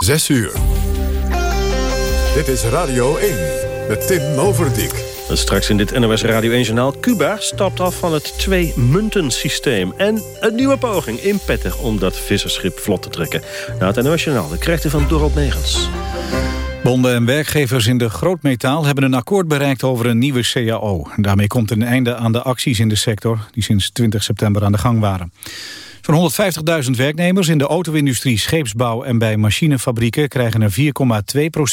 Zes uur. Dit is Radio 1 met Tim Overdijk. Straks in dit NOS Radio 1-journaal. Cuba stapt af van het twee-munten-systeem. En een nieuwe poging in pettig om dat visserschip vlot te trekken. Na het NOS-journaal, de krijgt u van Dorot Negens. Bonden en werkgevers in de grootmetaal hebben een akkoord bereikt over een nieuwe CAO. Daarmee komt een einde aan de acties in de sector die sinds 20 september aan de gang waren. Zo'n 150.000 werknemers in de auto-industrie, scheepsbouw en bij machinefabrieken krijgen er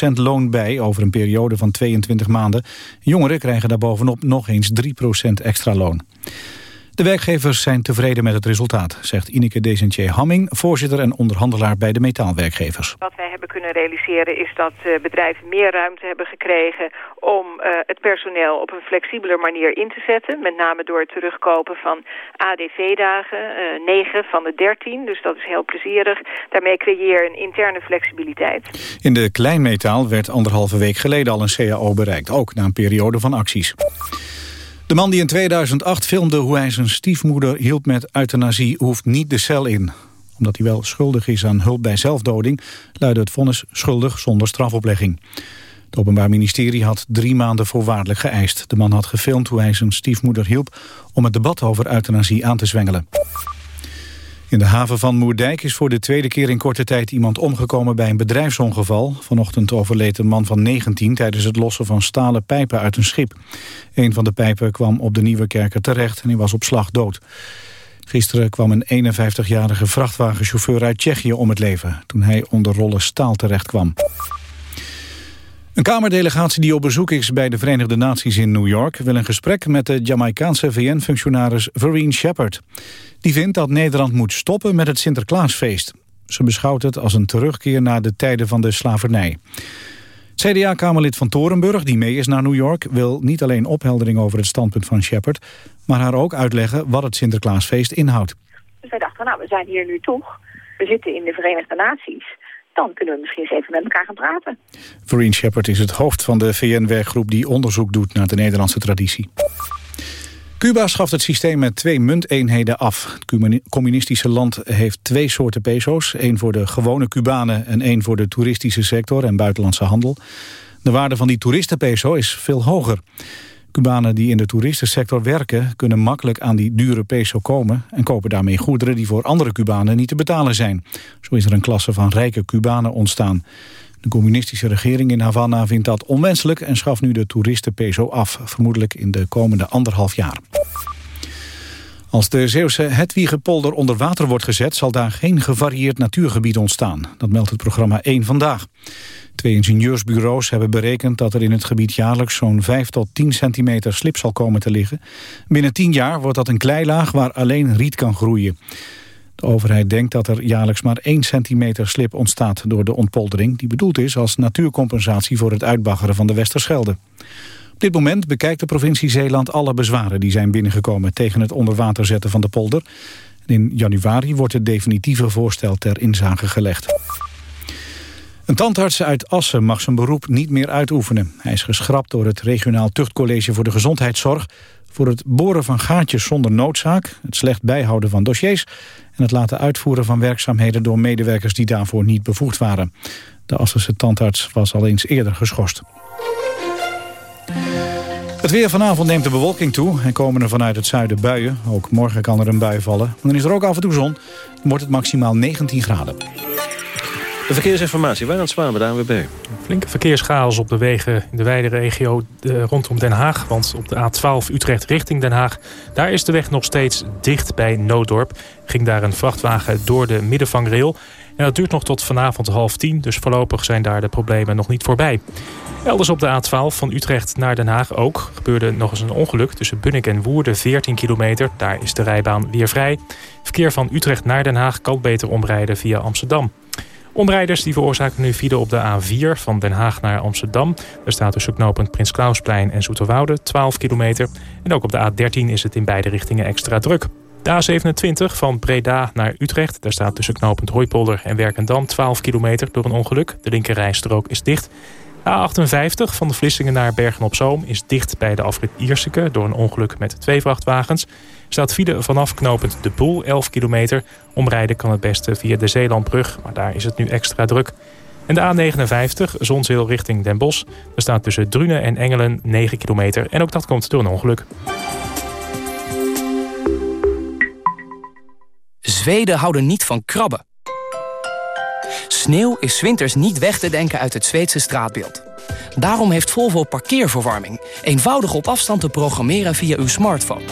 4,2% loon bij over een periode van 22 maanden. Jongeren krijgen daarbovenop nog eens 3% extra loon. De werkgevers zijn tevreden met het resultaat, zegt Ineke Desentier-Hamming, voorzitter en onderhandelaar bij de metaalwerkgevers. Wat wij hebben kunnen realiseren is dat eh, bedrijven meer ruimte hebben gekregen om uh, het personeel op een flexibeler manier in te zetten. Met name door het terugkopen van ADV-dagen, uh, 9 van de 13, dus dat is heel plezierig. Daarmee creëer je een interne flexibiliteit. In de kleinmetaal werd anderhalve week geleden al een CAO bereikt, ook na een periode van acties. De man die in 2008 filmde hoe hij zijn stiefmoeder hielp met euthanasie... hoeft niet de cel in. Omdat hij wel schuldig is aan hulp bij zelfdoding... luidde het vonnis schuldig zonder strafoplegging. Het Openbaar Ministerie had drie maanden voorwaardelijk geëist. De man had gefilmd hoe hij zijn stiefmoeder hielp... om het debat over euthanasie aan te zwengelen. In de haven van Moerdijk is voor de tweede keer in korte tijd iemand omgekomen bij een bedrijfsongeval. Vanochtend overleed een man van 19 tijdens het lossen van stalen pijpen uit een schip. Een van de pijpen kwam op de Nieuwe Kerker terecht en hij was op slag dood. Gisteren kwam een 51-jarige vrachtwagenchauffeur uit Tsjechië om het leven... toen hij onder rollen staal terecht kwam. Een Kamerdelegatie die op bezoek is bij de Verenigde Naties in New York... wil een gesprek met de Jamaicaanse VN-functionaris Vereen Shepard. Die vindt dat Nederland moet stoppen met het Sinterklaasfeest. Ze beschouwt het als een terugkeer naar de tijden van de slavernij. CDA-kamerlid van Torenburg, die mee is naar New York... wil niet alleen opheldering over het standpunt van Shepard... maar haar ook uitleggen wat het Sinterklaasfeest inhoudt. Dus wij dachten, nou, we zijn hier nu toch. We zitten in de Verenigde Naties dan kunnen we misschien eens even met elkaar gaan praten. Vereen Shepard is het hoofd van de VN-werkgroep die onderzoek doet naar de Nederlandse traditie. Cuba schaft het systeem met twee munteenheden af. Het communistische land heeft twee soorten peso's. één voor de gewone Cubanen en één voor de toeristische sector en buitenlandse handel. De waarde van die toeristenpeso is veel hoger. Cubanen die in de toeristensector werken... kunnen makkelijk aan die dure peso komen... en kopen daarmee goederen die voor andere Cubanen niet te betalen zijn. Zo is er een klasse van rijke Cubanen ontstaan. De communistische regering in Havana vindt dat onwenselijk... en schaft nu de toeristenpeso af, vermoedelijk in de komende anderhalf jaar. Als de Zeeuwse Hetwiegepolder onder water wordt gezet... zal daar geen gevarieerd natuurgebied ontstaan. Dat meldt het programma 1 Vandaag. Twee ingenieursbureaus hebben berekend dat er in het gebied jaarlijks zo'n 5 tot 10 centimeter slip zal komen te liggen. Binnen 10 jaar wordt dat een kleilaag waar alleen riet kan groeien. De overheid denkt dat er jaarlijks maar 1 centimeter slip ontstaat door de ontpoldering... die bedoeld is als natuurcompensatie voor het uitbaggeren van de Westerschelde. Op dit moment bekijkt de provincie Zeeland alle bezwaren die zijn binnengekomen... tegen het onderwater zetten van de polder. In januari wordt het definitieve voorstel ter inzage gelegd. Een tandarts uit Assen mag zijn beroep niet meer uitoefenen. Hij is geschrapt door het regionaal tuchtcollege voor de gezondheidszorg... voor het boren van gaatjes zonder noodzaak, het slecht bijhouden van dossiers... en het laten uitvoeren van werkzaamheden door medewerkers die daarvoor niet bevoegd waren. De Assense tandarts was al eens eerder geschorst. Het weer vanavond neemt de bewolking toe en komen er vanuit het zuiden buien. Ook morgen kan er een bui vallen. Dan is er ook af en toe zon. Dan wordt het maximaal 19 graden. De verkeersinformatie, aan Zwaan bij de ANWB. Flinke verkeerschaos op de wegen in de wijde regio eh, rondom Den Haag. Want op de A12 Utrecht richting Den Haag... daar is de weg nog steeds dicht bij Nooddorp. Ging daar een vrachtwagen door de middenvangrail. En dat duurt nog tot vanavond half tien. Dus voorlopig zijn daar de problemen nog niet voorbij. Elders op de A12 van Utrecht naar Den Haag ook... gebeurde nog eens een ongeluk tussen Bunnik en Woerden, 14 kilometer. Daar is de rijbaan weer vrij. Verkeer van Utrecht naar Den Haag kan beter omrijden via Amsterdam. Omrijders die veroorzaken nu file op de A4 van Den Haag naar Amsterdam. Er staat tussen knooppunt Prins Klausplein en Zoeterwoude 12 kilometer. En ook op de A13 is het in beide richtingen extra druk. De A27 van Breda naar Utrecht. Daar staat tussen knooppunt Hooipolder en Werkendam 12 kilometer door een ongeluk. De linkerrijstrook is dicht. A58 van de Vlissingen naar Bergen-op-Zoom is dicht bij de afrit Ierseke... door een ongeluk met twee vrachtwagens. Staat file vanaf knooppunt De Boel, 11 kilometer. Omrijden kan het beste via de Zeelandbrug, maar daar is het nu extra druk. En de A59, Zonzeel richting Den Bosch. Er staat tussen Drunen en Engelen 9 kilometer. En ook dat komt door een ongeluk. Zweden houden niet van krabben. Sneeuw is winters niet weg te denken uit het Zweedse straatbeeld. Daarom heeft Volvo parkeerverwarming. Eenvoudig op afstand te programmeren via uw smartphone.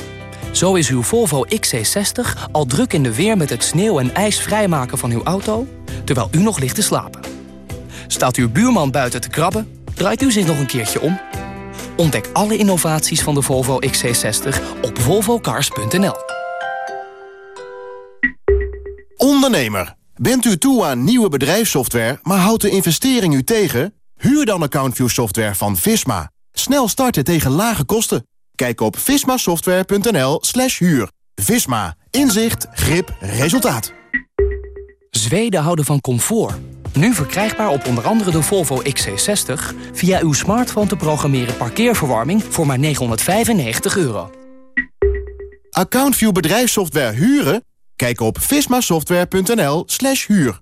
Zo is uw Volvo XC60 al druk in de weer met het sneeuw en ijs vrijmaken van uw auto... terwijl u nog ligt te slapen. Staat uw buurman buiten te krabben, draait u zich nog een keertje om. Ontdek alle innovaties van de Volvo XC60 op volvocars.nl. Ondernemer, bent u toe aan nieuwe bedrijfssoftware, maar houdt de investering u tegen? Huur dan AccountView software van Visma. Snel starten tegen lage kosten. Kijk op vismasoftware.nl slash huur. Visma. Inzicht, grip, resultaat. Zweden houden van comfort. Nu verkrijgbaar op onder andere de Volvo XC60... via uw smartphone te programmeren parkeerverwarming voor maar 995 euro. AccountView bedrijfssoftware huren? Kijk op vismasoftware.nl slash huur.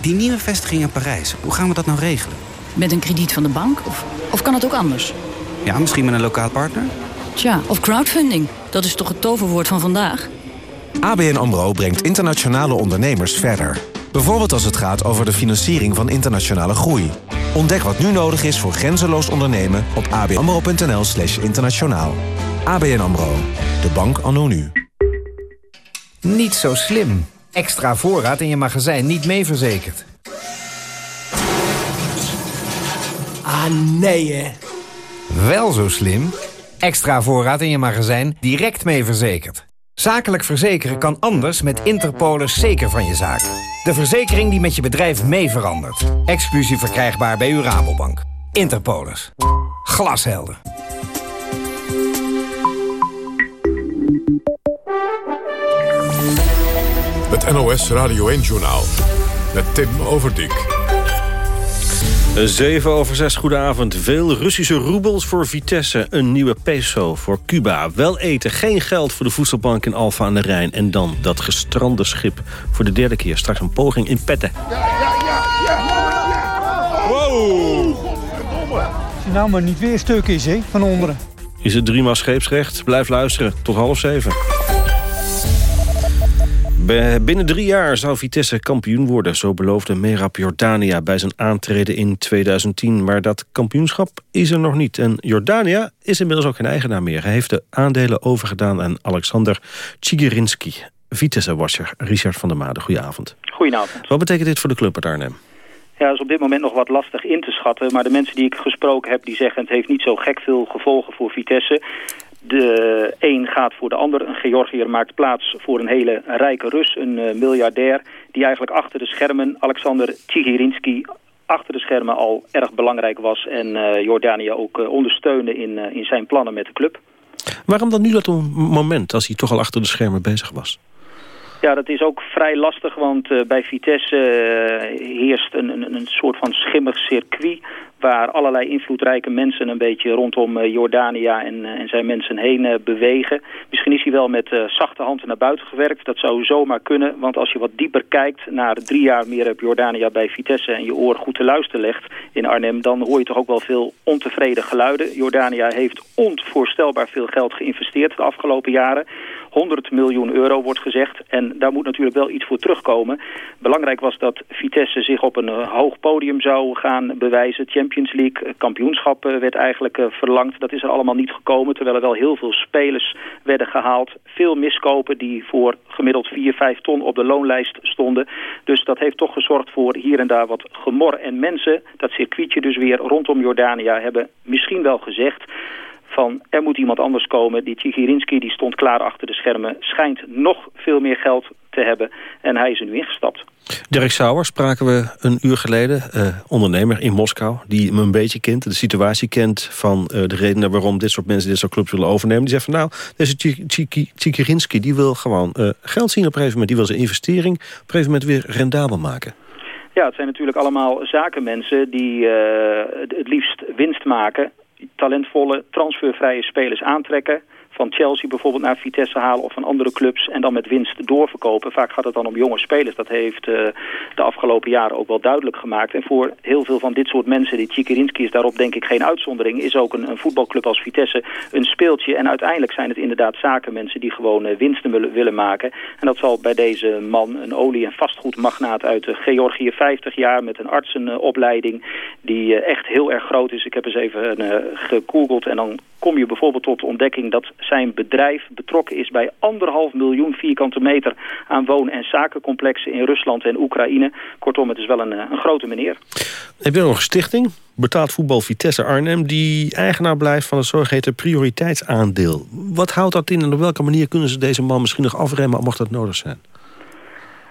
Die nieuwe vestiging in Parijs, hoe gaan we dat nou regelen? Met een krediet van de bank? Of, of kan het ook anders? Ja, misschien met een lokaal partner? Tja, of crowdfunding. Dat is toch het toverwoord van vandaag? ABN AMRO brengt internationale ondernemers verder. Bijvoorbeeld als het gaat over de financiering van internationale groei. Ontdek wat nu nodig is voor grenzeloos ondernemen op abnamro.nl slash internationaal. ABN AMRO, de bank anno nu. Niet zo slim. Extra voorraad in je magazijn niet mee verzekerd. Ah, nee hè. Wel zo slim. Extra voorraad in je magazijn direct mee verzekerd. Zakelijk verzekeren kan anders met Interpolis zeker van je zaak. De verzekering die met je bedrijf mee verandert. Exclusief verkrijgbaar bij uw Rabobank. Interpolis. Glashelder. Het NOS Radio 1-journaal. Met Tim Overdijk. 7 over 6, goedenavond. Veel Russische roebels voor Vitesse. Een nieuwe peso voor Cuba. Wel eten, geen geld voor de voedselbank in Alfa aan de Rijn. En dan dat gestrande schip. Voor de derde keer straks een poging in petten. Ja, ja, ja, ja. Wow. Als je nou maar niet weer stuk is, hè, van onderen. Is het driemaal scheepsrecht? Blijf luisteren. Tot half zeven. Binnen drie jaar zou Vitesse kampioen worden. Zo beloofde Merab Jordania bij zijn aantreden in 2010. Maar dat kampioenschap is er nog niet. En Jordania is inmiddels ook geen eigenaar meer. Hij heeft de aandelen overgedaan aan Alexander Tsigerinski. Vitesse-washer Richard van der Made, goedenavond. Goedenavond. Wat betekent dit voor de club uit Arnhem? Ja, dat is op dit moment nog wat lastig in te schatten. Maar de mensen die ik gesproken heb, die zeggen... het heeft niet zo gek veel gevolgen voor Vitesse. De een gaat voor de ander. Een Georgiër maakt plaats voor een hele rijke Rus, een uh, miljardair... die eigenlijk achter de schermen, Alexander Tjigirinski achter de schermen al erg belangrijk was... en uh, Jordanië ook uh, ondersteunde in, in zijn plannen met de club. Waarom dan nu dat moment, als hij toch al achter de schermen bezig was? Ja, dat is ook vrij lastig, want uh, bij Vitesse uh, heerst een, een, een soort van schimmig circuit waar allerlei invloedrijke mensen een beetje rondom uh, Jordania en, en, zijn mensen heen bewegen. Misschien is hij wel met zachte handen naar buiten gewerkt. Dat zou zomaar kunnen, want als je wat dieper kijkt naar drie jaar meer op Jordania bij Vitesse en je oor goed te luisteren legt in Arnhem, dan hoor je toch ook wel veel ontevreden geluiden. Jordania heeft onvoorstelbaar veel geld geïnvesteerd de afgelopen jaren. 100 miljoen euro wordt gezegd. En daar moet natuurlijk wel iets voor terugkomen. Belangrijk was dat Vitesse zich op een uh, hoog podium zou gaan bewijzen. Champions League, kampioenschap uh, werd eigenlijk verlangd. Dat is er allemaal niet gekomen, terwijl er wel heel veel spelers werden gehaald. Veel miskopen die voor gemiddeld 4, 5 ton op de loonlijst stonden. Dus dat heeft toch gezorgd voor hier en daar wat gemor. En mensen, dat circuitje dus weer rondom Jordania, hebben misschien wel gezegd van er moet iemand anders komen. Die Tjigirinski die stond klaar achter de schermen, schijnt nog veel meer geld te hebben. En hij is er nu ingestapt. Dirk Sauer spraken we een uur geleden, uh, ondernemer in Moskou... die me een beetje kent, de situatie kent van uh, de redenen waarom dit soort mensen dit soort clubs willen overnemen. Die zegt van nou, deze Tjigirinski die wil gewoon uh, geld zien op een gegeven moment. Die wil zijn investering op een gegeven moment weer rendabel maken. Ja, het zijn natuurlijk allemaal zakenmensen die het liefst winst maken talentvolle, transfervrije spelers aantrekken van Chelsea bijvoorbeeld naar Vitesse halen of van andere clubs en dan met winst doorverkopen. Vaak gaat het dan om jonge spelers. Dat heeft de afgelopen jaren ook wel duidelijk gemaakt. En voor heel veel van dit soort mensen, die Tjikirinski is daarop denk ik geen uitzondering, is ook een, een voetbalclub als Vitesse een speeltje. En uiteindelijk zijn het inderdaad zakenmensen die gewoon winsten willen, willen maken. En dat zal bij deze man, een olie- en vastgoedmagnaat uit Georgië, 50 jaar met een artsenopleiding, die echt heel erg groot is. Ik heb eens even uh, gegoogeld en dan kom je bijvoorbeeld tot de ontdekking dat zijn bedrijf betrokken is bij anderhalf miljoen vierkante meter aan woon- en zakencomplexen in Rusland en Oekraïne. Kortom, het is wel een, een grote meneer. Heb je nog een stichting, betaald voetbal Vitesse Arnhem, die eigenaar blijft van het zogeheten prioriteitsaandeel. Wat houdt dat in en op welke manier kunnen ze deze man misschien nog afremmen, mocht dat nodig zijn?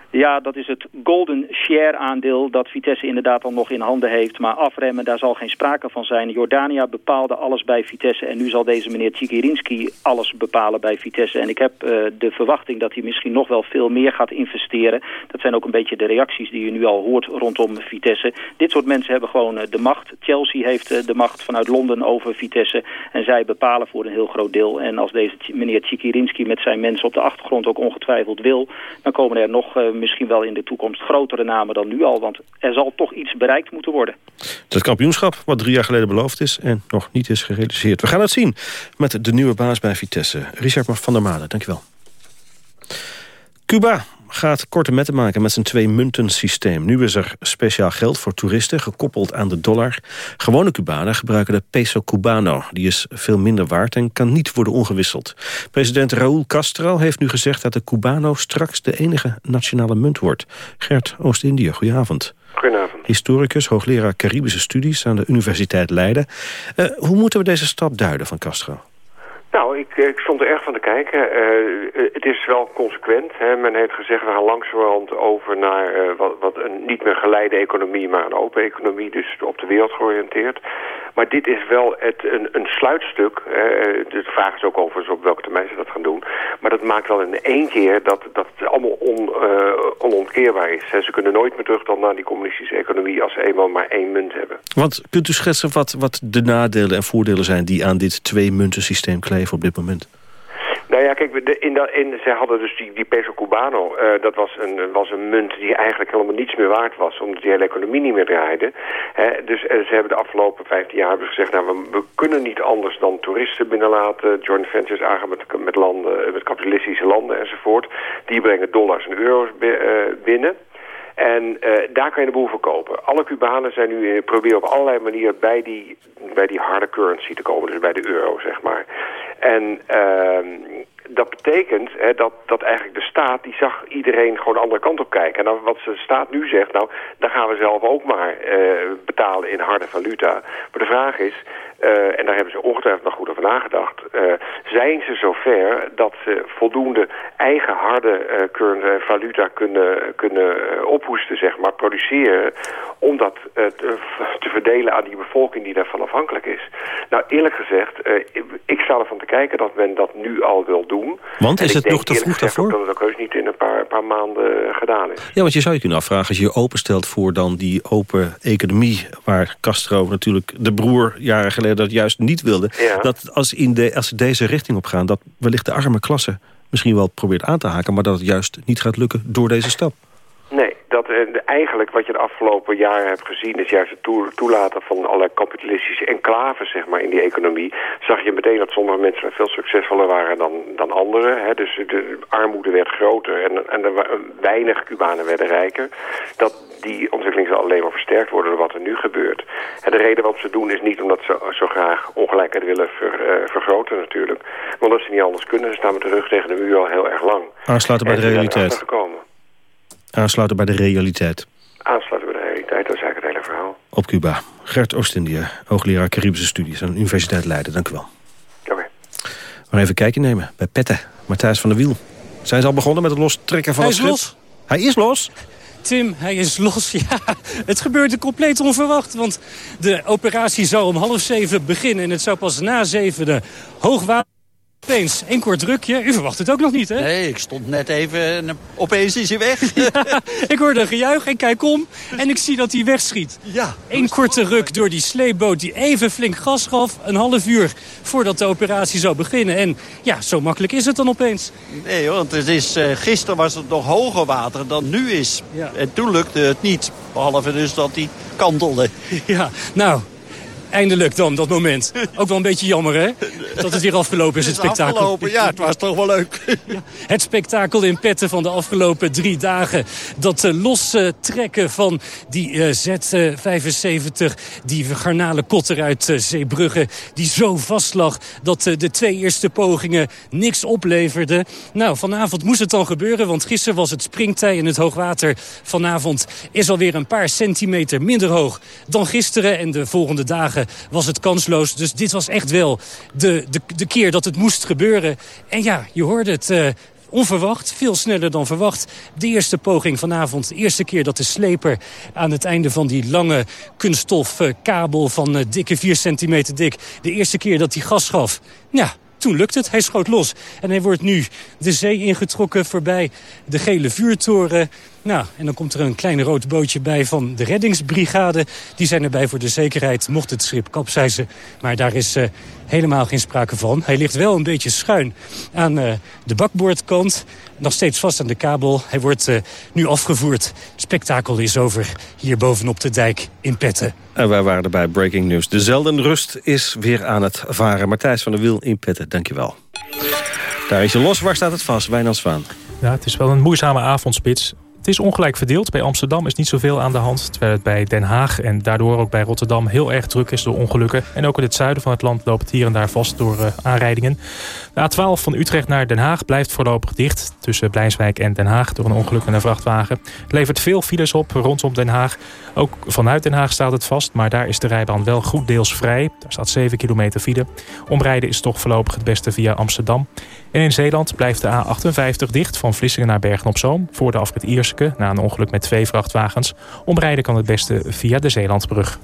Ja, dat is het golden share aandeel dat Vitesse inderdaad al nog in handen heeft. Maar afremmen, daar zal geen sprake van zijn. Jordania bepaalde alles bij Vitesse en nu zal deze meneer Tjikirinski alles bepalen bij Vitesse. En ik heb uh, de verwachting dat hij misschien nog wel veel meer gaat investeren. Dat zijn ook een beetje de reacties die je nu al hoort rondom Vitesse. Dit soort mensen hebben gewoon uh, de macht. Chelsea heeft uh, de macht vanuit Londen over Vitesse. En zij bepalen voor een heel groot deel. En als deze meneer Tjikirinski met zijn mensen op de achtergrond ook ongetwijfeld wil... dan komen er nog misschien wel in de toekomst grotere namen dan nu al. Want er zal toch iets bereikt moeten worden. Het kampioenschap wat drie jaar geleden beloofd is en nog niet is gerealiseerd. We gaan het zien met de nieuwe baas bij Vitesse. Richard van der Made, dankjewel. Cuba gaat korte metten maken met zijn twee munten systeem. Nu is er speciaal geld voor toeristen, gekoppeld aan de dollar. Gewone Cubanen gebruiken de peso cubano. Die is veel minder waard en kan niet worden omgewisseld. President Raúl Castro heeft nu gezegd dat de cubano straks de enige nationale munt wordt. Gert Oost-Indië, goedenavond. Goedenavond. Historicus, hoogleraar Caribische studies aan de Universiteit Leiden. Uh, hoe moeten we deze stap duiden van Castro? Nou, ik, ik stond er erg van te kijken. Uh, het is wel consequent. Hè. Men heeft gezegd, we gaan langzamerhand over naar wat, wat, een niet meer geleide economie, maar een open economie, dus op de wereld georiënteerd. Maar dit is wel het, een, een sluitstuk. Hè. De vraag is ook overigens op welke termijn ze dat gaan doen. Maar dat maakt wel in één keer dat, dat het allemaal on, uh, onontkeerbaar is. Ze kunnen nooit meer terug dan naar die communistische economie als ze eenmaal maar één munt hebben. Want kunt u schetsen wat, wat de nadelen en voordelen zijn die aan dit twee-munten systeem kleven op dit moment? Nou ja, kijk, de, in dat, in, zij hadden dus die, die peso cubano. Uh, dat was een, was een munt die eigenlijk helemaal niets meer waard was. Omdat die hele economie niet meer draaide. Hè, dus uh, ze hebben de afgelopen 15 jaar gezegd... nou, we, kunnen niet anders dan toeristen binnenlaten. Joint ventures aangaan met, met, landen, met kapitalistische landen enzovoort. Die brengen dollars en euro's binnen. En uh, daar kan je de boel verkopen. Alle Cubanen zijn nu uh, proberen op allerlei manieren bij die, bij die harde currency te komen. Dus bij de euro, zeg maar. En uh, dat betekent hè, dat, dat eigenlijk de staat, die zag iedereen gewoon de andere kant op kijken. En dan wat de staat nu zegt, nou, dan gaan we zelf ook maar betalen in harde valuta. Maar de vraag is, en daar hebben ze ongetwijfeld nog goed over nagedacht. Uh, zijn ze zover dat ze voldoende eigen harde current valuta kunnen, kunnen ophoesten, zeg maar, produceren... om dat te, te, verdelen aan die bevolking die daarvan afhankelijk is. Nou, eerlijk gezegd, ik sta ervan te kijken dat men dat nu al wil doen. Want is het nog te vroeg daarvoor? dat het ook heus niet in een paar, paar maanden gedaan is. Ja, want je zou je kunnen afvragen als je je openstelt voor dan die open economie... waar Castro natuurlijk de broer jaren geleden dat juist niet wilde... Ja. dat als, in de, als ze deze richting op gaan... dat wellicht de arme klasse misschien wel probeert aan te haken... maar dat het juist niet gaat lukken door deze stap. Nee, dat, uh, eigenlijk wat je de afgelopen jaren hebt gezien... is juist het toe, toelaten van alle kapitalistische enclaves zeg maar, in die economie... zag je meteen dat sommige mensen veel succesvoller waren dan, dan anderen. Hè? Dus de armoede werd groter en, en er, weinig Cubanen werden rijker. Dat, die ontwikkeling zal alleen maar versterkt worden door wat er nu gebeurt. En de reden wat ze doen is niet omdat ze zo graag ongelijkheid willen ver, uh, vergroten natuurlijk. Maar omdat ze niet anders kunnen. Ze staan met de rug tegen de muur al heel erg lang. Aansluiten bij de realiteit. Aansluiten bij de realiteit. Aansluiten bij de realiteit, dat is eigenlijk het hele verhaal. Op Cuba. Gert Oost-Indië, hoogleraar Caribische Studies aan de Universiteit Leiden. Dank u wel. Oké. Okay. We gaan even kijken nemen bij Petten. Matthijs van der Wiel. Zijn ze al begonnen met het lostrekken van Hij het schip? Los. Hij is los? Tim, hij is los. Ja, het gebeurde compleet onverwacht. Want de operatie zou om half zeven beginnen. En het zou pas na zeven de hoogwater opeens een kort drukje. U verwacht het ook nog niet, hè? Nee, ik stond net even... en Opeens is hij weg. ik hoorde een gejuich en kijk om. En ik zie dat hij wegschiet. Ja. Eén korte ruk door die sleepboot die even flink gas gaf. Een half uur voordat de operatie zou beginnen. En ja, zo makkelijk is het dan opeens. Nee, want het is, uh, gisteren was het nog hoger water dan nu is. Ja. En toen lukte het niet. Behalve dus dat hij kantelde. Ja, nou, eindelijk dan, dat moment. Ook wel een beetje jammer, hè? Dat het weer afgelopen is, het, spektakel. Afgelopen. Ja, het was toch wel leuk. Ja, het spektakel in petten van de afgelopen drie dagen. Dat uh, losse trekken van die uh, Z75, die garnalen kotter uit uh, Zeebrugge... die zo vastlag dat de twee eerste pogingen niks opleverden. Nou, vanavond moest het dan gebeuren, want gisteren was het springtij in het hoogwater. Vanavond is alweer een paar centimeter minder hoog dan gisteren. En de volgende dagen was het kansloos. Dus dit was echt wel de, de, de keer dat het moest gebeuren. En ja, je hoorde het... Uh, onverwacht, veel sneller dan verwacht. De eerste poging vanavond, de eerste keer dat de sleper... aan het einde van die lange kunststof kabel van uh, dikke 4 centimeter dik... de eerste keer dat hij gas gaf, ja, toen lukt het. Hij schoot los. En hij wordt nu de zee ingetrokken voorbij de gele vuurtoren. Nou, en dan komt er een klein rood bootje bij van de reddingsbrigade. Die zijn erbij voor de zekerheid, mocht het schip kapseizen. Maar daar is uh, helemaal geen sprake van. Hij ligt wel een beetje schuin aan uh, de bakboordkant. Nog steeds vast aan de kabel. Hij wordt uh, nu afgevoerd. Het spektakel is over hier bovenop de dijk in Petten. En wij waren erbij Breaking News. De Zeldenrust is weer aan het varen. Matthijs van der Wiel in Petten, dankjewel. Daar is je los. Waar staat het vast? Wijnand Zwaan. Ja, het is wel een moeizame avondspits. Het is ongelijk verdeeld. Bij Amsterdam is niet zoveel aan de hand. Terwijl het bij Den Haag en daardoor ook bij Rotterdam heel erg druk is door ongelukken. En ook in het zuiden van het land loopt hier en daar vast door uh, aanrijdingen. De A12 van Utrecht naar Den Haag blijft voorlopig dicht. Tussen Blijnswijk en Den Haag door een ongeluk met een vrachtwagen. Het levert veel files op rondom Den Haag. Ook vanuit Den Haag staat het vast. Maar daar is de rijbaan wel goed deels vrij. Daar staat 7 kilometer file. Omrijden is toch voorlopig het beste via Amsterdam. En in Zeeland blijft de A58 dicht van Vlissingen naar Bergen-op-Zoom. Voor de afrit Ierseke na een ongeluk met twee vrachtwagens. Omrijden kan het beste via de Zeelandbrug.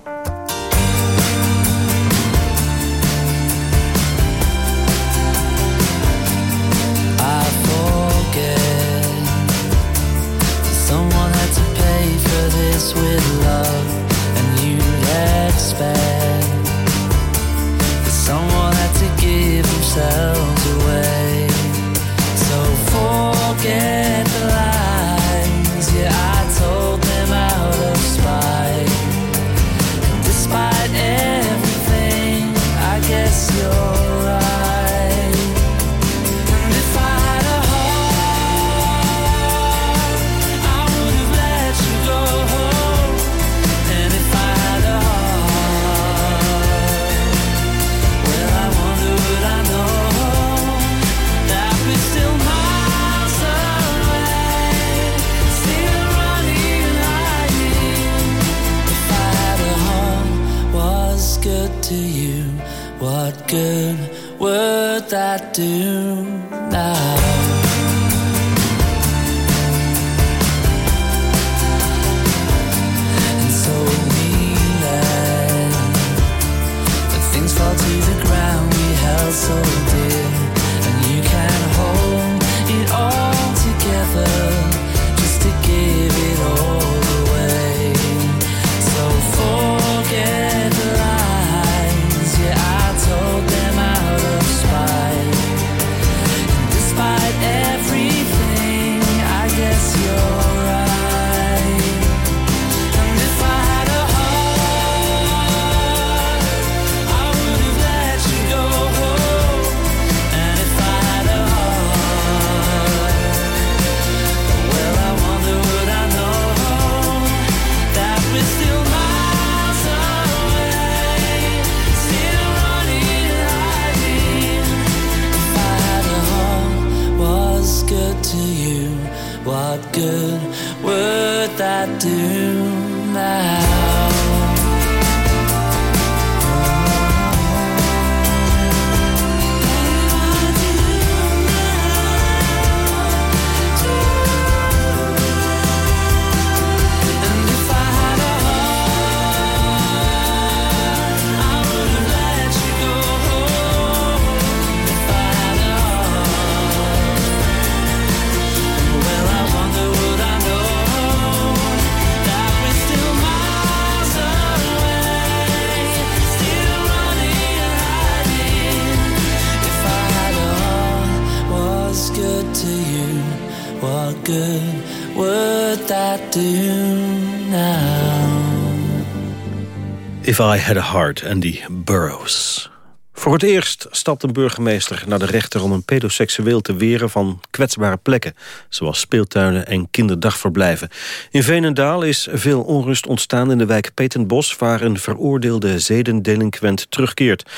If I Had a Heart, Andy Burroughs. Voor het eerst stapt een burgemeester naar de rechter om een pedoseksueel te weren van kwetsbare plekken, zoals speeltuinen en kinderdagverblijven. In Veenendaal is veel onrust ontstaan in de wijk Petenbos, waar een veroordeelde zedendelinquent terugkeert.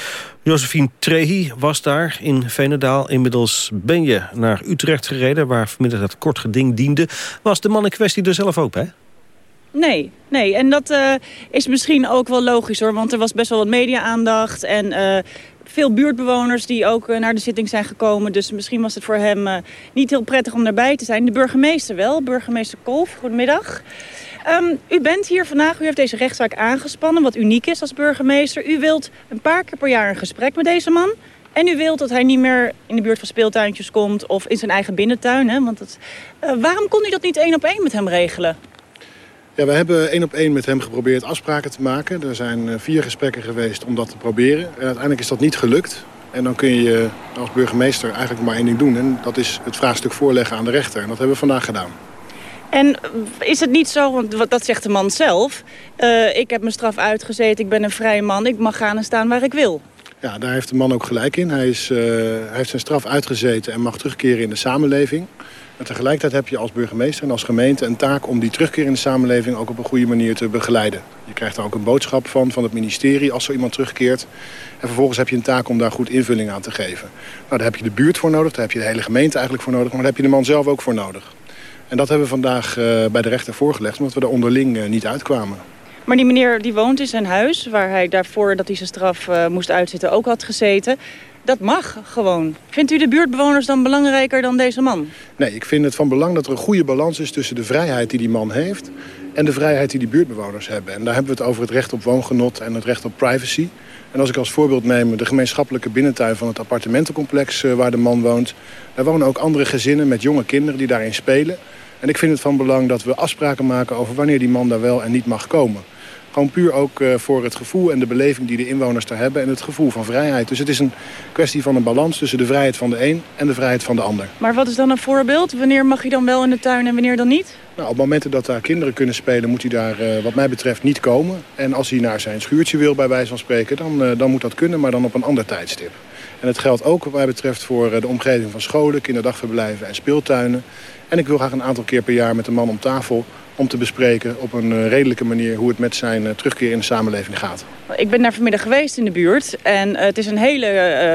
Josephine Trehi was daar in Veenendaal. Inmiddels ben je naar Utrecht gereden, waar vanmiddag dat kort geding diende. Was de man in kwestie er zelf ook bij? Nee, nee. En dat uh, is misschien ook wel logisch hoor. Want er was best wel wat media-aandacht. En uh, veel buurtbewoners die ook uh, naar de zitting zijn gekomen. Dus misschien was het voor hem niet heel prettig om daarbij te zijn. De burgemeester wel, burgemeester Kolf. Goedemiddag. Um, u bent hier vandaag, u heeft deze rechtszaak aangespannen, wat uniek is als burgemeester. U wilt een paar keer per jaar een gesprek met deze man. En u wilt dat hij niet meer in de buurt van speeltuintjes komt of in zijn eigen binnentuin. Hè? Want het, waarom kon u dat niet één op één met hem regelen? Ja, we hebben één op één met hem geprobeerd afspraken te maken. Er zijn vier gesprekken geweest om dat te proberen. En uiteindelijk is dat niet gelukt. En dan kun je als burgemeester eigenlijk maar één ding doen. En dat is het vraagstuk voorleggen aan de rechter. En dat hebben we vandaag gedaan. En is het niet zo, want dat zegt de man zelf... Uh, ik heb mijn straf uitgezeten, ik ben een vrije man... ik mag gaan en staan waar ik wil. Ja, daar heeft de man ook gelijk in. Hij, is, uh, hij heeft zijn straf uitgezeten en mag terugkeren in de samenleving. Maar tegelijkertijd heb je als burgemeester en als gemeente een taak om die terugkeer in de samenleving ook op een goede manier te begeleiden. Je krijgt daar ook een boodschap van, van het ministerie als zo iemand terugkeert. En vervolgens heb je een taak om daar goed invulling aan te geven. Nou, daar heb je de buurt voor nodig, daar heb je de hele gemeente eigenlijk voor nodig, maar daar heb je de man zelf ook voor nodig. En dat hebben we vandaag uh, bij de rechter voorgelegd, omdat we er onderling uh, niet uitkwamen. Maar die meneer die woont in zijn huis, waar hij daarvoor dat hij zijn straf uh, moest uitzitten ook had gezeten dat mag gewoon. Vindt u de buurtbewoners dan belangrijker dan deze man? Nee, ik vind het van belang dat er een goede balans is tussen de vrijheid die die man heeft... en de vrijheid die die buurtbewoners hebben. En daar hebben we het over het recht op woongenot en het recht op privacy. En als ik als voorbeeld neem de gemeenschappelijke binnentuin van het appartementencomplex waar de man woont... daar wonen ook andere gezinnen met jonge kinderen die daarin spelen. En ik vind het van belang dat we afspraken maken over wanneer die man daar wel en niet mag komen. Gewoon puur ook uh, voor het gevoel en de beleving die de inwoners daar hebben... en het gevoel van vrijheid. Dus het is een kwestie van een balans tussen de vrijheid van de een... en de vrijheid van de ander. Maar wat is dan een voorbeeld? Wanneer mag hij dan wel in de tuin en wanneer dan niet? Nou, op momenten dat daar kinderen kunnen spelen... moet hij daar uh, wat mij betreft niet komen. En als hij naar zijn schuurtje wil, bij wijze van spreken... dan, uh, dan moet dat kunnen, maar dan op een ander tijdstip. En het geldt ook wat mij betreft voor de omgeving van scholen... kinderdagverblijven en speeltuinen. En ik wil graag een aantal keer per jaar met de man om tafel om te bespreken op een uh, redelijke manier hoe het met zijn uh, terugkeer in de samenleving gaat. Ik ben daar vanmiddag geweest in de buurt en uh, het is een hele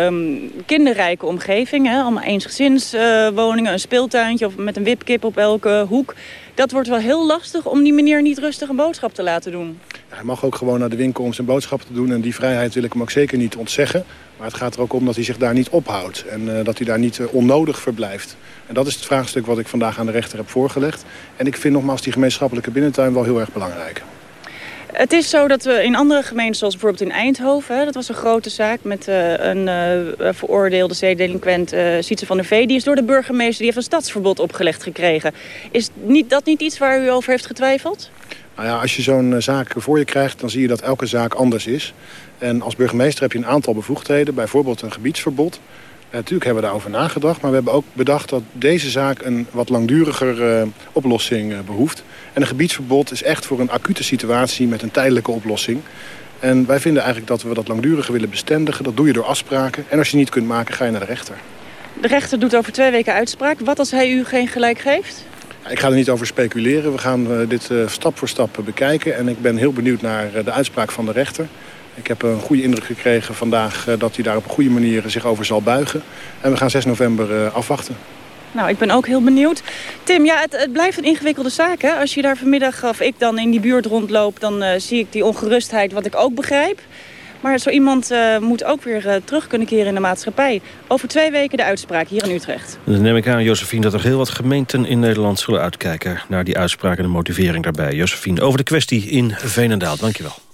um, kinderrijke omgeving. Hè? Allemaal eensgezinswoningen, een speeltuintje of met een wipkip op elke hoek. Dat wordt wel heel lastig om die meneer niet rustig een boodschap te laten doen. Ja, hij mag ook gewoon naar de winkel om zijn boodschap te doen en die vrijheid wil ik hem ook zeker niet ontzeggen. Maar het gaat er ook om dat hij zich daar niet ophoudt en uh, dat hij daar niet uh, onnodig verblijft. En dat is het vraagstuk wat ik vandaag aan de rechter heb voorgelegd. En ik vind nogmaals die gemeenschappelijke binnentuin wel heel erg belangrijk. Het is zo dat we in andere gemeenten, zoals bijvoorbeeld in Eindhoven... Hè, dat was een grote zaak met uh, een uh, veroordeelde zeedelinquent, uh, Sietse van der Vee... die is door de burgemeester, die heeft een stadsverbod opgelegd gekregen. Is niet, dat niet iets waar u over heeft getwijfeld? Nou ja, als je zo'n zaak voor je krijgt, dan zie je dat elke zaak anders is. En als burgemeester heb je een aantal bevoegdheden, bijvoorbeeld een gebiedsverbod... Natuurlijk hebben we daarover nagedacht, maar we hebben ook bedacht dat deze zaak een wat langduriger uh, oplossing uh, behoeft. En een gebiedsverbod is echt voor een acute situatie met een tijdelijke oplossing. En wij vinden eigenlijk dat we dat langduriger willen bestendigen. Dat doe je door afspraken. En als je niet kunt maken, ga je naar de rechter. De rechter doet over twee weken uitspraak. Wat als hij u geen gelijk geeft? Ik ga er niet over speculeren. We gaan dit stap voor stap bekijken. En ik ben heel benieuwd naar de uitspraak van de rechter. Ik heb een goede indruk gekregen vandaag dat hij daar op een goede manier zich over zal buigen. En we gaan 6 november afwachten. Nou, ik ben ook heel benieuwd. Tim, ja, het, het blijft een ingewikkelde zaak. Hè? Als je daar vanmiddag, of ik dan in die buurt rondloop... dan uh, zie ik die ongerustheid, wat ik ook begrijp. Maar zo iemand uh, moet ook weer uh, terug kunnen keren in de maatschappij. Over twee weken de uitspraak hier in Utrecht. Dan neem ik aan, Josephine, dat er heel wat gemeenten in Nederland zullen uitkijken... naar die uitspraak en de motivering daarbij. Josephine, over de kwestie in Veenendaal. Dankjewel.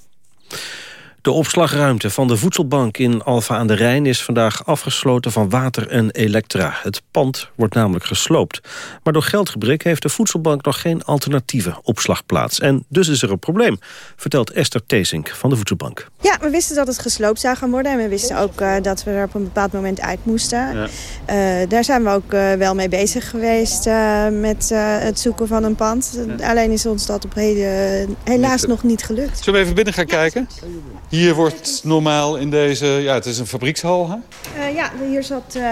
De opslagruimte van de voedselbank in Alfa aan de Rijn... is vandaag afgesloten van water en elektra. Het pand wordt namelijk gesloopt. Maar door geldgebrek heeft de voedselbank nog geen alternatieve opslagplaats. En dus is er een probleem, vertelt Esther Teesink van de voedselbank. Ja, we wisten dat het gesloopt zou gaan worden. En we wisten ook uh, dat we er op een bepaald moment uit moesten. Ja. Uh, daar zijn we ook uh, wel mee bezig geweest met het zoeken van een pand. Ja. Alleen is ons dat op heden helaas nog niet gelukt. Zullen we even binnen gaan kijken? Hier wordt normaal in deze... Ja, het is een fabriekshal, hè? Uh, ja, hier zat, uh,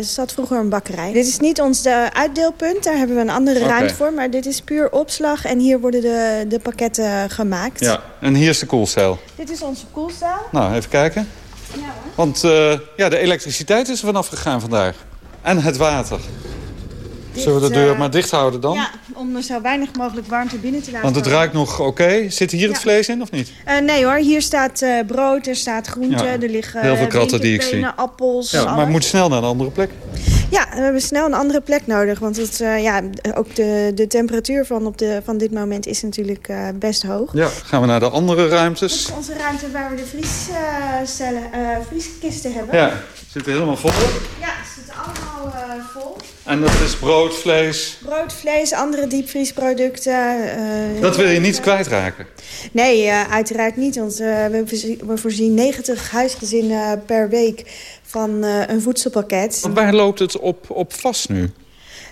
zat vroeger een bakkerij. Dit is niet ons de uitdeelpunt. Daar hebben we een andere okay. ruimte voor. Maar dit is puur opslag. En hier worden de, de pakketten gemaakt. Ja, en hier is de koelcel. Dit is onze koelcel. Nou, even kijken. Ja, hoor. Want uh, ja, de elektriciteit is er vanaf gegaan vandaag. En het water. Zullen we de deur uh, maar dicht houden dan? Ja, om zo weinig mogelijk warmte binnen te laten Want het ruikt nog oké. Okay. Zit hier ja. het vlees in of niet? Uh, nee hoor, hier staat uh, brood, er staat groente, ja. er liggen Heel veel kratten die ik zie. appels. Ja, maar het moet snel naar een andere plek. Ja, we hebben snel een andere plek nodig. Want het, ja, ook de, de temperatuur van, op de, van dit moment is natuurlijk best hoog. Ja, gaan we naar de andere ruimtes. Dit is onze ruimte waar we de vriescellen, vrieskisten hebben. Ja, zitten helemaal vol. Ja, allemaal vol. En dat is brood, vlees? Brood, vlees, andere diepvriesproducten. Uh, dat wil je niet kwijtraken? Nee, uh, uiteraard niet. Want we, voorzien, we, voorzien 90 huisgezinnen per week van een voedselpakket. Want waar loopt het op, op vast nu?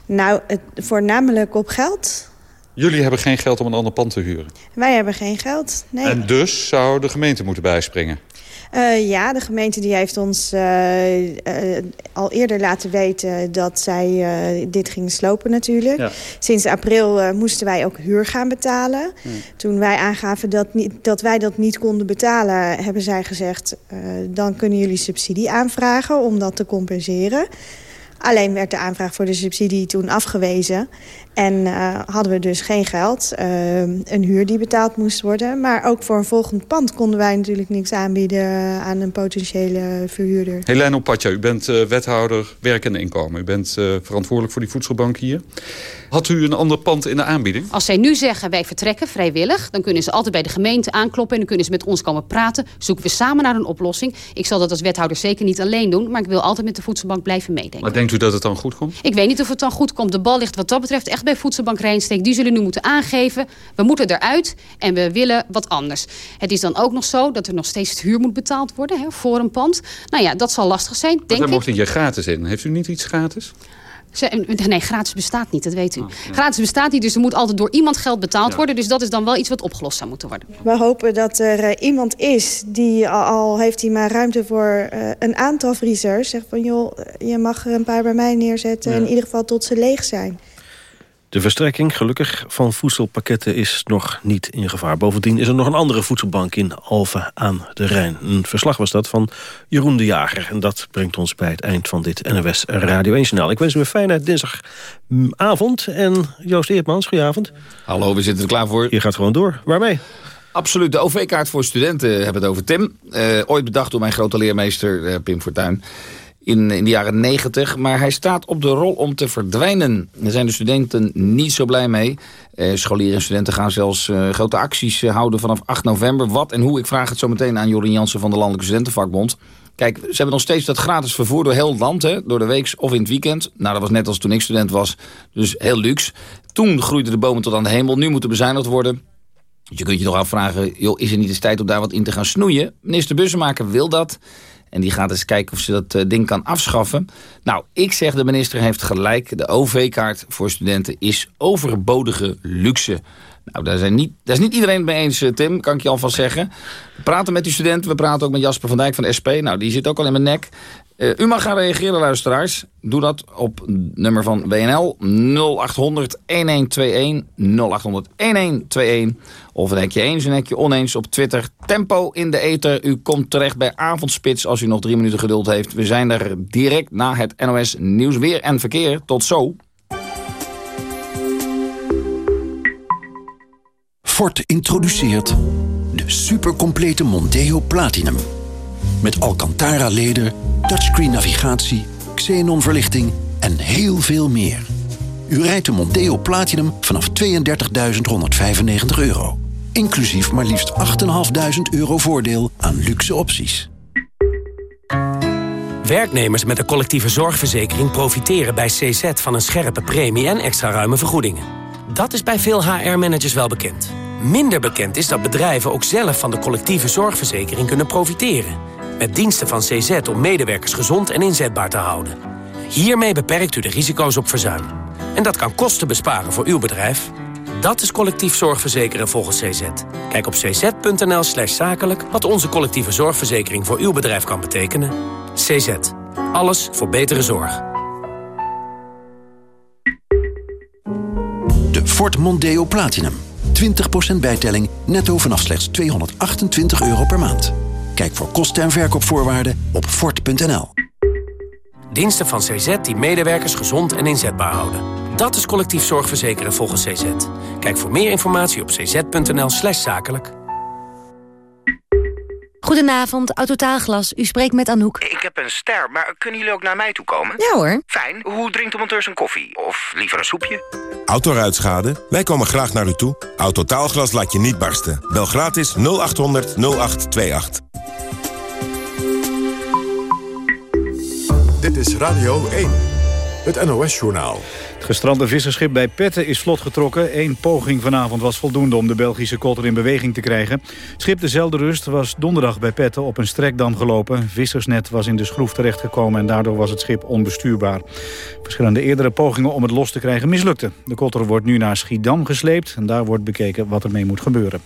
Nou, het, voornamelijk op geld. Jullie hebben geen geld om een ander pand te huren? Wij hebben geen geld, nee. En dus zou de gemeente moeten bijspringen? Uh, ja, de gemeente die heeft ons uh, uh, al eerder laten weten dat zij dit ging slopen natuurlijk. Ja. Sinds april moesten wij ook huur gaan betalen. Hmm. Toen wij aangaven dat, niet, dat wij dat niet konden betalen, hebben zij gezegd... dan kunnen jullie subsidie aanvragen om dat te compenseren. Alleen werd de aanvraag voor de subsidie toen afgewezen. En uh, hadden we dus geen geld. Uh, een huur die betaald moest worden. Maar ook voor een volgend pand konden wij natuurlijk niks aanbieden aan een potentiële verhuurder. Helene Opatja, u bent uh, wethouder werk en inkomen. U bent verantwoordelijk voor die voedselbank hier. Had u een ander pand in de aanbieding? Als zij nu zeggen wij vertrekken vrijwillig... dan kunnen ze altijd bij de gemeente aankloppen... en dan kunnen ze met ons komen praten. Zoeken we samen naar een oplossing. Ik zal dat als wethouder zeker niet alleen doen... maar ik wil altijd met de voedselbank blijven meedenken. Maar denkt u dat het dan goed komt? Ik weet niet of het dan goed komt. De bal ligt wat dat betreft echt bij Voedselbank Rijnsteek. Die zullen nu moeten aangeven, we moeten eruit en we willen wat anders. Het is dan ook nog zo dat er nog steeds het huur moet betaald worden hè, voor een pand. Nou ja, dat zal lastig zijn, denk maar ik. mocht hier gratis in. Heeft u niet iets gratis? Nee, gratis bestaat niet, dat weet u. Oh, ja. Gratis bestaat niet, dus er moet altijd door iemand geld betaald ja. worden. Dus dat is dan wel iets wat opgelost zou moeten worden. We hopen dat er uh, iemand is die al, al heeft hij maar ruimte voor uh, een aantal vriezers. Zegt van joh, je mag er een paar bij mij neerzetten. Ja. In ieder geval tot ze leeg zijn. De verstrekking, gelukkig, van voedselpakketten is nog niet in gevaar. Bovendien is er nog een andere voedselbank in Alphen aan de Rijn. Een verslag was dat van Jeroen de Jager. En dat brengt ons bij het eind van dit NOS Radio 1-journaal. Ik wens u een fijne dinsdagavond. En Joost Eertmans, goedenavond. Hallo, we zitten er klaar voor. Je gaat gewoon door. Waarmee? Absoluut. De OV-kaart voor studenten hebben het over Tim. Uh, ooit bedacht door mijn grote leermeester uh, Pim Fortuyn in, in de jaren 90. Maar hij staat op de rol om te verdwijnen. Daar zijn de studenten niet zo blij mee. Eh, scholieren en studenten gaan zelfs uh, grote acties uh, houden vanaf 8 november. Wat en hoe, ik vraag het zo meteen aan Jorien Jansen van de Landelijke Studentenvakbond. Kijk, ze hebben nog steeds dat gratis vervoer door heel het land, hè, door de week of in het weekend. Nou, dat was net als toen ik student was, dus heel luxe. Toen groeiden de bomen tot aan de hemel, nu moeten bezuinigd worden. Je kunt je toch afvragen, joh, is er niet eens tijd om daar wat in te gaan snoeien? Minister Bussemaker wil dat. En die gaat eens kijken of ze dat uh, ding kan afschaffen. Nou, ik zeg de minister heeft gelijk. De OV-kaart voor studenten is overbodige luxe. Nou, daar, zijn niet, daar is niet iedereen het mee eens, Tim, kan ik je alvast zeggen. We praten met die studenten, we praten ook met Jasper van Dijk van de SP. Nou, die zit ook al in mijn nek. Uh, u mag gaan reageren, luisteraars. Doe dat op nummer van WNL 0800 1121 0800 1121. Of een hekje eens, een hekje oneens op Twitter. Tempo in de ether. U komt terecht bij Avondspits als u nog drie minuten geduld heeft. We zijn er direct na het NOS Nieuws Weer en Verkeer. Tot zo. Ford introduceert de supercomplete Monteo Platinum. Met Alcantara-leder, touchscreen navigatie, xenonverlichting en heel veel meer. U rijdt de Monteo Platinum vanaf 32.195 euro. Inclusief maar liefst 8.500 euro voordeel aan luxe opties. Werknemers met een collectieve zorgverzekering profiteren bij CZ van een scherpe premie en extra ruime vergoedingen. Dat is bij veel HR-managers wel bekend. Minder bekend is dat bedrijven ook zelf van de collectieve zorgverzekering kunnen profiteren. Met diensten van CZ om medewerkers gezond en inzetbaar te houden. Hiermee beperkt u de risico's op verzuim. En dat kan kosten besparen voor uw bedrijf. Dat is collectief zorgverzekeren volgens CZ. Kijk op cz.nl slash zakelijk wat onze collectieve zorgverzekering voor uw bedrijf kan betekenen. CZ. Alles voor betere zorg. De Ford Mondeo Platinum. 20% bijtelling netto vanaf slechts 228 euro per maand. Kijk voor kosten en verkoopvoorwaarden op Ford.nl. Diensten van CZ die medewerkers gezond en inzetbaar houden. Dat is collectief zorgverzekeren volgens CZ. Kijk voor meer informatie op cz.nl slash zakelijk. Goedenavond, Autotaalglas. U spreekt met Anouk. Ik heb een ster, maar kunnen jullie ook naar mij toe komen? Ja hoor. Fijn. Hoe drinkt de monteur zijn koffie? Of liever een soepje? Autoruitschade? Wij komen graag naar u toe. Autotaalglas laat je niet barsten. Bel gratis 0800 0828. Dit is Radio 1, het NOS-journaal. Het gestrande visserschip bij Petten is vlot getrokken. Eén poging vanavond was voldoende om de Belgische kotter in beweging te krijgen. Het schip De Zelder Rust was donderdag bij Petten op een strekdam gelopen. Vissersnet was in de schroef terechtgekomen en daardoor was het schip onbestuurbaar. Verschillende eerdere pogingen om het los te krijgen mislukten. De kotter wordt nu naar Schiedam gesleept en daar wordt bekeken wat er mee moet gebeuren.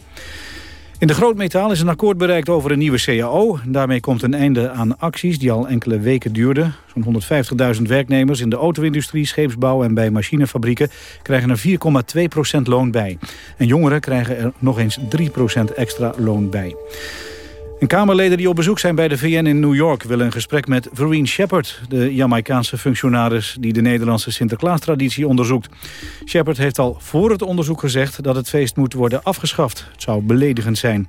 In de grootmetaal is een akkoord bereikt over een nieuwe CAO. Daarmee komt een einde aan acties die al enkele weken duurden. Zo'n 150.000 werknemers in de auto-industrie, scheepsbouw en bij machinefabrieken... krijgen er 4,2% loon bij. En jongeren krijgen er nog eens 3% extra loon bij. En Kamerleden die op bezoek zijn bij de VN in New York... willen een gesprek met Vereen Shepard, de Jamaicaanse functionaris... die de Nederlandse Sinterklaas-traditie onderzoekt. Shepard heeft al voor het onderzoek gezegd dat het feest moet worden afgeschaft. Het zou beledigend zijn.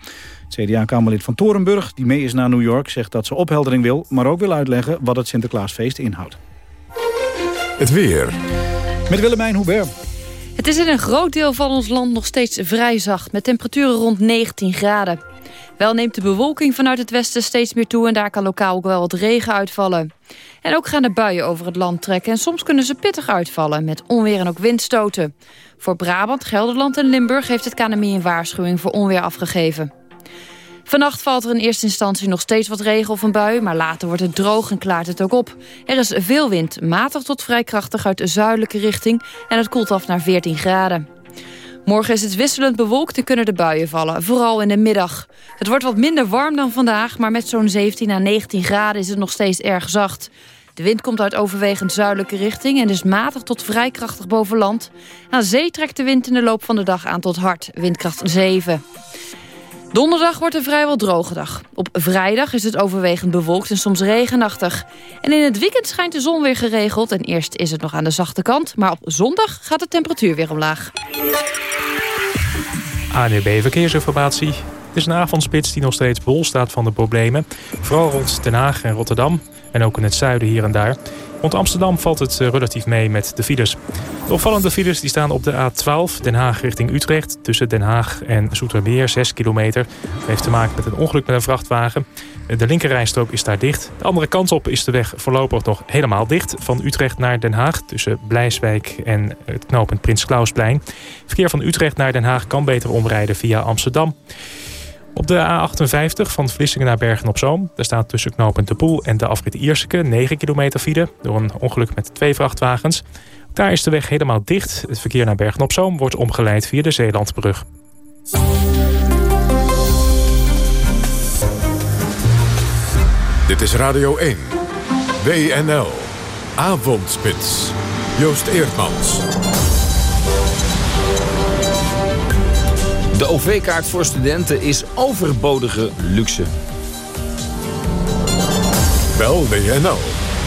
Het CDA-Kamerlid van Torenburg, die mee is naar New York... zegt dat ze opheldering wil, maar ook wil uitleggen wat het Sinterklaasfeest inhoudt. Het weer. Met Willemijn Hubert. Het is in een groot deel van ons land nog steeds vrij zacht... met temperaturen rond 19 graden. Wel neemt de bewolking vanuit het westen steeds meer toe... en daar kan lokaal ook wel wat regen uitvallen. En ook gaan de buien over het land trekken... en soms kunnen ze pittig uitvallen, met onweer en ook windstoten. Voor Brabant, Gelderland en Limburg heeft het KNMI een waarschuwing voor onweer afgegeven. Vannacht valt er in eerste instantie nog steeds wat regen of een bui... maar later wordt het droog en klaart het ook op. Er is veel wind, matig tot vrij krachtig uit de zuidelijke richting... en het koelt af naar 14 graden. Morgen is het wisselend bewolkt en kunnen de buien vallen, vooral in de middag. Het wordt wat minder warm dan vandaag, maar met zo'n 17 à 19 graden is het nog steeds erg zacht. De wind komt uit overwegend zuidelijke richting en is matig tot vrij krachtig boven land. Aan zee trekt de wind in de loop van de dag aan tot hard, windkracht 7. Donderdag wordt een vrijwel droge dag. Op vrijdag is het overwegend bewolkt en soms regenachtig. En in het weekend schijnt de zon weer geregeld... en eerst is het nog aan de zachte kant... maar op zondag gaat de temperatuur weer omlaag. ANUB Verkeersinformatie. Het is een avondspits die nog steeds bol staat van de problemen. Vooral rond Den Haag en Rotterdam. En ook in het zuiden hier en daar. Rond Amsterdam valt het eh, relatief mee met de files. De opvallende files die staan op de A12 Den Haag richting Utrecht. Tussen Den Haag en Zoetermeer, 6 kilometer. Dat heeft te maken met een ongeluk met een vrachtwagen. De linkerrijstrook is daar dicht. De andere kant op is de weg voorlopig nog helemaal dicht. Van Utrecht naar Den Haag tussen Blijswijk en het knooppunt Prins Klausplein. Verkeer van Utrecht naar Den Haag kan beter omrijden via Amsterdam. Op de A58 van Vlissingen naar Bergen-op-Zoom... daar staat tussen knooppunt De Poel en de afrit Ierseke 9 kilometer file... door een ongeluk met twee vrachtwagens. Daar is de weg helemaal dicht. Het verkeer naar Bergen-op-Zoom wordt omgeleid via de Zeelandbrug. Dit is Radio 1. WNL. Avondspits. Joost Eerdmans. De OV-kaart voor studenten is overbodige luxe. Bel WNL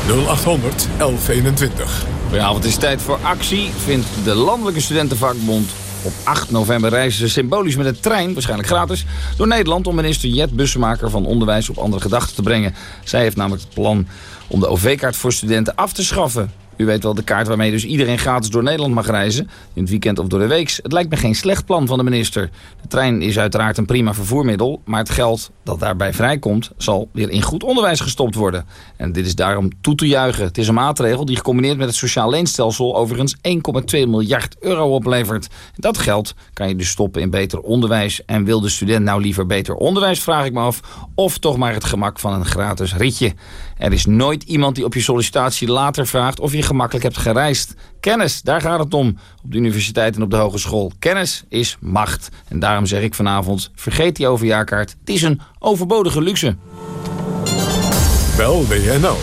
0800 1121. Goedenavond, het is tijd voor actie, vindt de Landelijke Studentenvakbond. Op 8 november reizen ze symbolisch met een trein, waarschijnlijk gratis, door Nederland om minister Jet Bussemaker van Onderwijs op andere gedachten te brengen. Zij heeft namelijk het plan om de OV-kaart voor studenten af te schaffen. U weet wel, de kaart waarmee dus iedereen gratis door Nederland mag reizen. In het weekend of door de week. Het lijkt me geen slecht plan van de minister. De trein is uiteraard een prima vervoermiddel. Maar het geld dat daarbij vrijkomt zal weer in goed onderwijs gestopt worden. En dit is daarom toe te juichen. Het is een maatregel die gecombineerd met het sociaal leenstelsel... overigens 1,2 miljard euro oplevert. Dat geld kan je dus stoppen in beter onderwijs. En wil de student nou liever beter onderwijs, vraag ik me af... of toch maar het gemak van een gratis ritje. Er is nooit iemand die op je sollicitatie later vraagt... of je gemakkelijk hebt gereisd. Kennis, daar gaat het om. Op de universiteit en op de hogeschool. Kennis is macht. En daarom zeg ik vanavond, vergeet die overjaarkaart. Het is een overbodige luxe. Bel WNL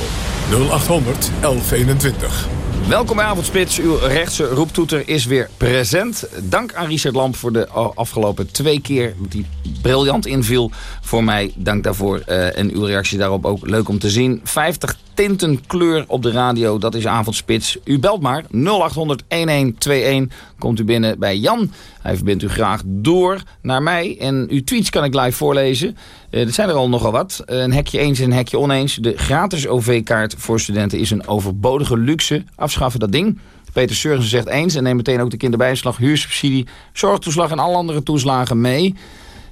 0800 1121. Welkom bij Avondspits. Uw rechtse roeptoeter is weer present. Dank aan Richard Lamp voor de afgelopen twee keer hij briljant inviel voor mij. Dank daarvoor uh, en uw reactie daarop ook leuk om te zien. 50 tinten kleur op de radio, dat is Avondspits. U belt maar 0800 1121. Komt u binnen bij Jan. Hij verbindt u graag door naar mij. En uw tweets kan ik live voorlezen. Uh, er zijn er al nogal wat. Een hekje eens en een hekje oneens. De gratis OV-kaart voor studenten is een overbodige luxe. Afschaffen dat ding. Peter Surgensen zegt eens en neem meteen ook de kinderbijslag, huursubsidie, zorgtoeslag en alle andere toeslagen mee.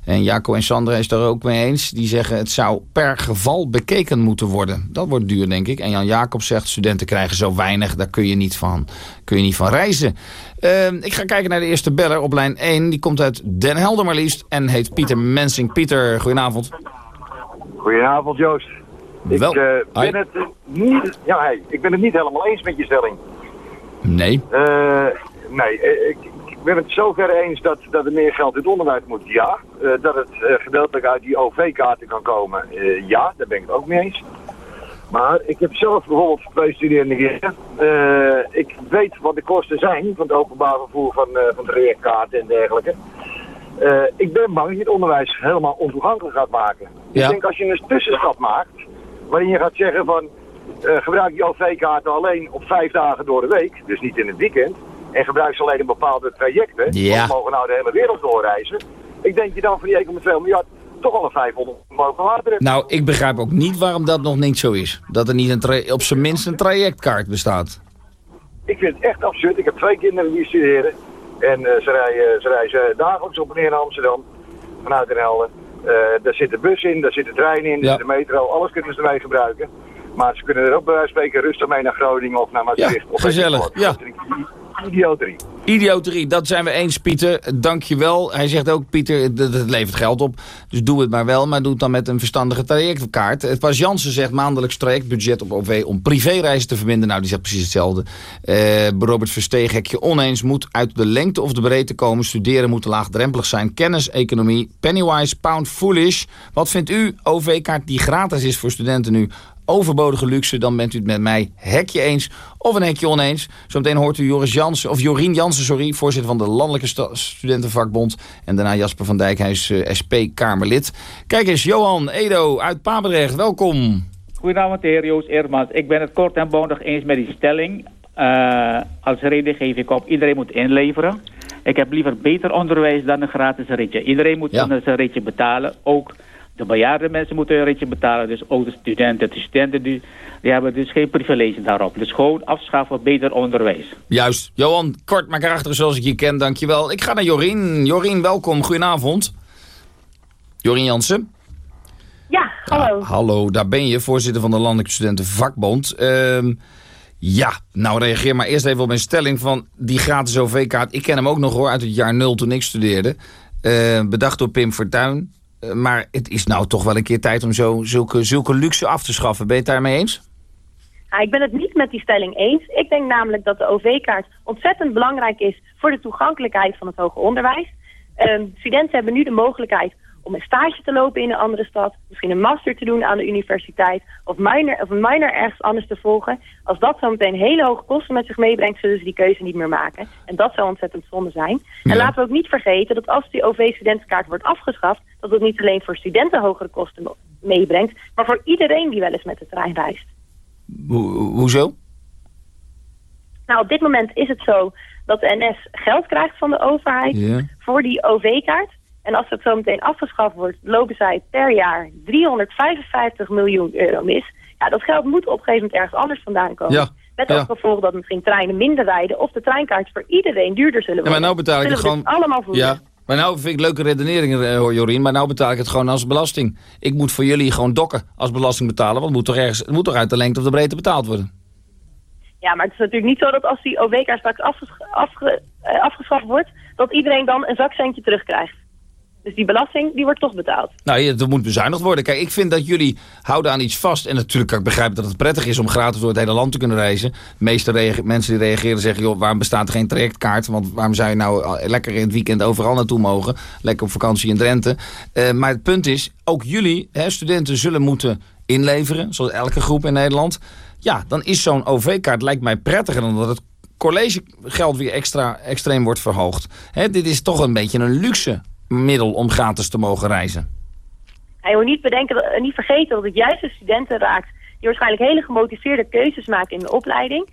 En Jaco en Sandra is daar ook mee eens. Die zeggen het zou per geval bekeken moeten worden. Dat wordt duur, denk ik. En Jan Jacob zegt studenten krijgen zo weinig. Daar kun je niet van, kun je niet van reizen. Uh, ik ga kijken naar de eerste beller op lijn 1. Die komt uit Den Helder maar liefst. En heet Pieter Mensing. Pieter, goedenavond. Goedenavond Joost. Wel, ik, uh, ben het niet, ja, hey, ik ben het niet helemaal eens met je stelling. Nee. Uh, nee, ik, ik ben het zover eens dat, dat er meer geld in het onderwijs moet, ja. Uh, dat het uh, gedeeltelijk uit die OV-kaarten kan komen, uh, ja, daar ben ik het ook mee eens. Maar ik heb zelf bijvoorbeeld twee studerende heren. ik weet wat de kosten zijn van het openbaar vervoer van, van de reerkaarten en dergelijke. ik ben bang dat je het onderwijs helemaal ontoegankelijk gaat maken. Ja. Ik denk als je een tussenstap maakt, waarin je gaat zeggen van... gebruik die OV-kaarten alleen op vijf dagen door de week, dus niet in het weekend en gebruik ze alleen in bepaalde trajecten. Ja. Want we mogen nou de hele wereld doorreizen. Ik denk je dan van die 1,2 miljard toch al een 500 mogen hebt. Nou, ik begrijp ook niet waarom dat nog niet zo is. Dat er niet een op zijn minst een trajectkaart bestaat. Ik vind het echt absurd. Ik heb twee kinderen die studeren. En uh, ze, rijden, ze reizen dagelijks op en neer naar Amsterdam. Vanuit Den Helder. Uh, daar zit de bus in, daar zit de trein in, daar Ja. zit de metro. Alles kunnen ze ermee gebruiken. Maar ze kunnen er ook bij wijze van spreken rustig mee naar Groningen of naar Maastricht. of weet ik gezellig, ja. Idioterie. Idioterie, dat zijn we eens, Pieter. Dankjewel. Hij zegt ook, Pieter, dat levert geld op. Dus doe het maar wel, maar doe het dan met een verstandige trajectkaart. Het Pas Jansen zegt maandelijks trajectbudget op OV om privéreizen te verbinden. Nou, die zegt precies hetzelfde. Eh, Robert Versteeg, hekje oneens, moet uit de lengte of de breedte komen. Studeren moet laagdrempelig zijn. Kennis, economie, pennywise, pound foolish. Wat vindt u, OV-kaart die gratis is voor studenten nu? Overbodige luxe, dan bent u het met mij hekje eens of een hekje oneens. Zometeen hoort u Joris Jansen, of Jorien Jansen, sorry, voorzitter van de Landelijke Studentenvakbond. En daarna Jasper van Dijk, hij is eh, SP-Kamerlid. Kijk eens, Johan Edo uit Papendrecht, welkom. Goedenavond, de heer Joost Eermans. Ik ben het kort en bondig eens met die stelling. Eh, als reden geef ik op, iedereen moet inleveren. Ik heb liever beter onderwijs dan een gratis ritje. Iedereen moet Ja. een ritje betalen. Ook de bejaarde mensen moeten een ritje betalen. Dus ook de studenten. De studenten die, die hebben dus geen privilege daarop. Dus gewoon afschaffen, beter onderwijs. Juist, Johan, kort maar krachtig zoals ik je ken, dankjewel. Ik ga naar Jorien. Jorien, welkom, goedenavond. Jorien Jansen. Ja, hallo. Hallo, daar ben je, voorzitter van de Landelijke Studentenvakbond. Ehm ja, nou reageer maar eerst even op mijn stelling van die gratis OV-kaart. Ik ken hem ook nog hoor, uit het jaar nul toen ik studeerde. Eh, bedacht door Pim Fortuyn. Eh, maar het is nou toch wel een keer tijd om zo, zulke, zulke luxe af te schaffen. Ben je het daarmee eens? Ik ben het niet met die stelling eens. Ik denk namelijk dat de OV-kaart ontzettend belangrijk is voor de toegankelijkheid van het hoger onderwijs. Ehm, studenten hebben nu de mogelijkheid om een stage te lopen in een andere stad, misschien een master te doen aan de universiteit of, minor, of een minor ergens anders te volgen. Als dat zo meteen hele hoge kosten met zich meebrengt, zullen ze die keuze niet meer maken. En dat zou ontzettend zonde zijn. En laten we ook niet vergeten dat als die OV-studentenkaart wordt afgeschaft, dat het niet alleen voor studenten hogere kosten meebrengt, maar voor iedereen die wel eens met de trein reist. Ho- hoezo? Nou, op dit moment is het zo dat de NS geld krijgt van de overheid voor die OV-kaart. En als het zo meteen afgeschaft wordt, lopen zij per jaar 355 miljoen euro mis. Ja, dat geld moet op een gegeven moment ergens anders vandaan komen. Ja. Met Ja. als gevolg dat misschien treinen minder rijden of de treinkaarten voor iedereen duurder zullen Ja, worden. maar nou betaal ik het gewoon... allemaal voelen. Ja, maar nou vind ik leuke redeneringen, eh, hoor Jorien. Maar nou betaal ik het gewoon als belasting. Ik moet voor jullie gewoon dokken als belasting betalen. Want het moet toch, ergens, het moet toch uit de lengte of de breedte betaald worden? Ja, maar het is natuurlijk niet zo dat als die OV-kaart straks afges- afge- eh, afgeschaft wordt, dat iedereen dan een zakcentje terugkrijgt. Dus die belasting, die wordt toch betaald. Nou, er moet bezuinigd worden. Kijk, ik vind dat jullie houden aan iets vast. En natuurlijk kan ik begrijpen dat het prettig is om gratis door het hele land te kunnen reizen. De meeste mensen die reageren zeggen, joh, waarom bestaat er geen trajectkaart? Want waarom zou je nou al- lekker in het weekend overal naartoe mogen? Lekker op vakantie in Drenthe. Eh, maar het punt is, ook jullie, hè, studenten, zullen moeten inleveren. Zoals elke groep in Nederland. Ja, dan is zo'n OV-kaart, lijkt mij prettiger dan dat het collegegeld weer extra extreem wordt verhoogd. Hè, dit is toch een beetje een luxe middel om gratis te mogen reizen. En je moet niet, bedenken, eh, niet vergeten dat het juist de studenten raakt die waarschijnlijk hele gemotiveerde keuzes maken in de opleiding.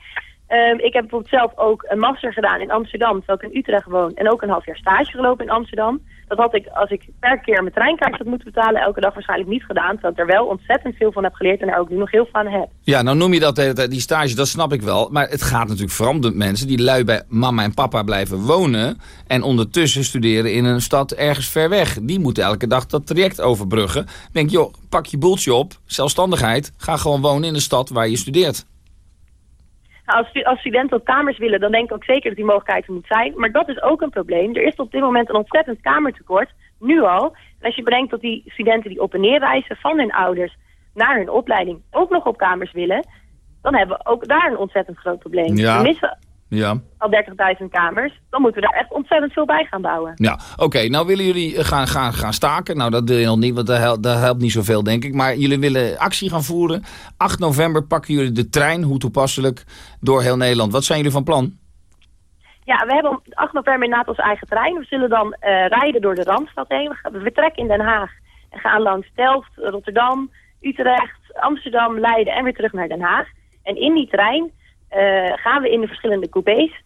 Ehm, ik heb bijvoorbeeld zelf ook een master gedaan in Amsterdam, terwijl ik in Utrecht woon. En ook een half jaar stage gelopen in Amsterdam. Dat had ik, als ik per keer mijn treinkaart had moeten betalen, elke dag waarschijnlijk niet gedaan. Terwijl ik er wel ontzettend veel van heb geleerd en er ook nu nog heel veel aan heb. Ja, nou noem je dat die stage, dat snap ik wel. Maar het gaat natuurlijk vooral mensen die lui bij mama en papa blijven wonen... en ondertussen studeren in een stad ergens ver weg. Die moeten elke dag dat traject overbruggen. Denk, joh, pak je boeltje op, zelfstandigheid... ga gewoon wonen in de stad waar je studeert. Nou, als, stu- als studenten op kamers willen, dan denk ik ook zeker dat die mogelijkheid er moet zijn. Maar dat is ook een probleem. Er is op dit moment een ontzettend kamertekort, nu al. En als je bedenkt dat die studenten die op en neer reizen van hun ouders naar hun opleiding ook nog op kamers willen, dan hebben we ook daar een ontzettend groot probleem. Ja. We missen Ja. al 30.000 kamers, dan moeten we daar echt ontzettend veel bij gaan bouwen. Ja, oké. nou willen jullie eh, gaan, gaan, gaan staken. Nou, dat doe je nog niet, want dat helpt, dat helpt niet zoveel, denk ik. Maar jullie willen actie gaan voeren. 8 november pakken jullie de trein, hoe toepasselijk, door heel Nederland. Wat zijn jullie van plan? Ja, we hebben op 8 november inderdaad onze eigen trein. We zullen dan eh, rijden door de Randstad heen. We, gaan, we vertrekken in Den Haag en gaan langs Delft, Rotterdam, Utrecht, Amsterdam, Leiden en weer terug naar Den Haag. En in die trein gaan we in de verschillende coupés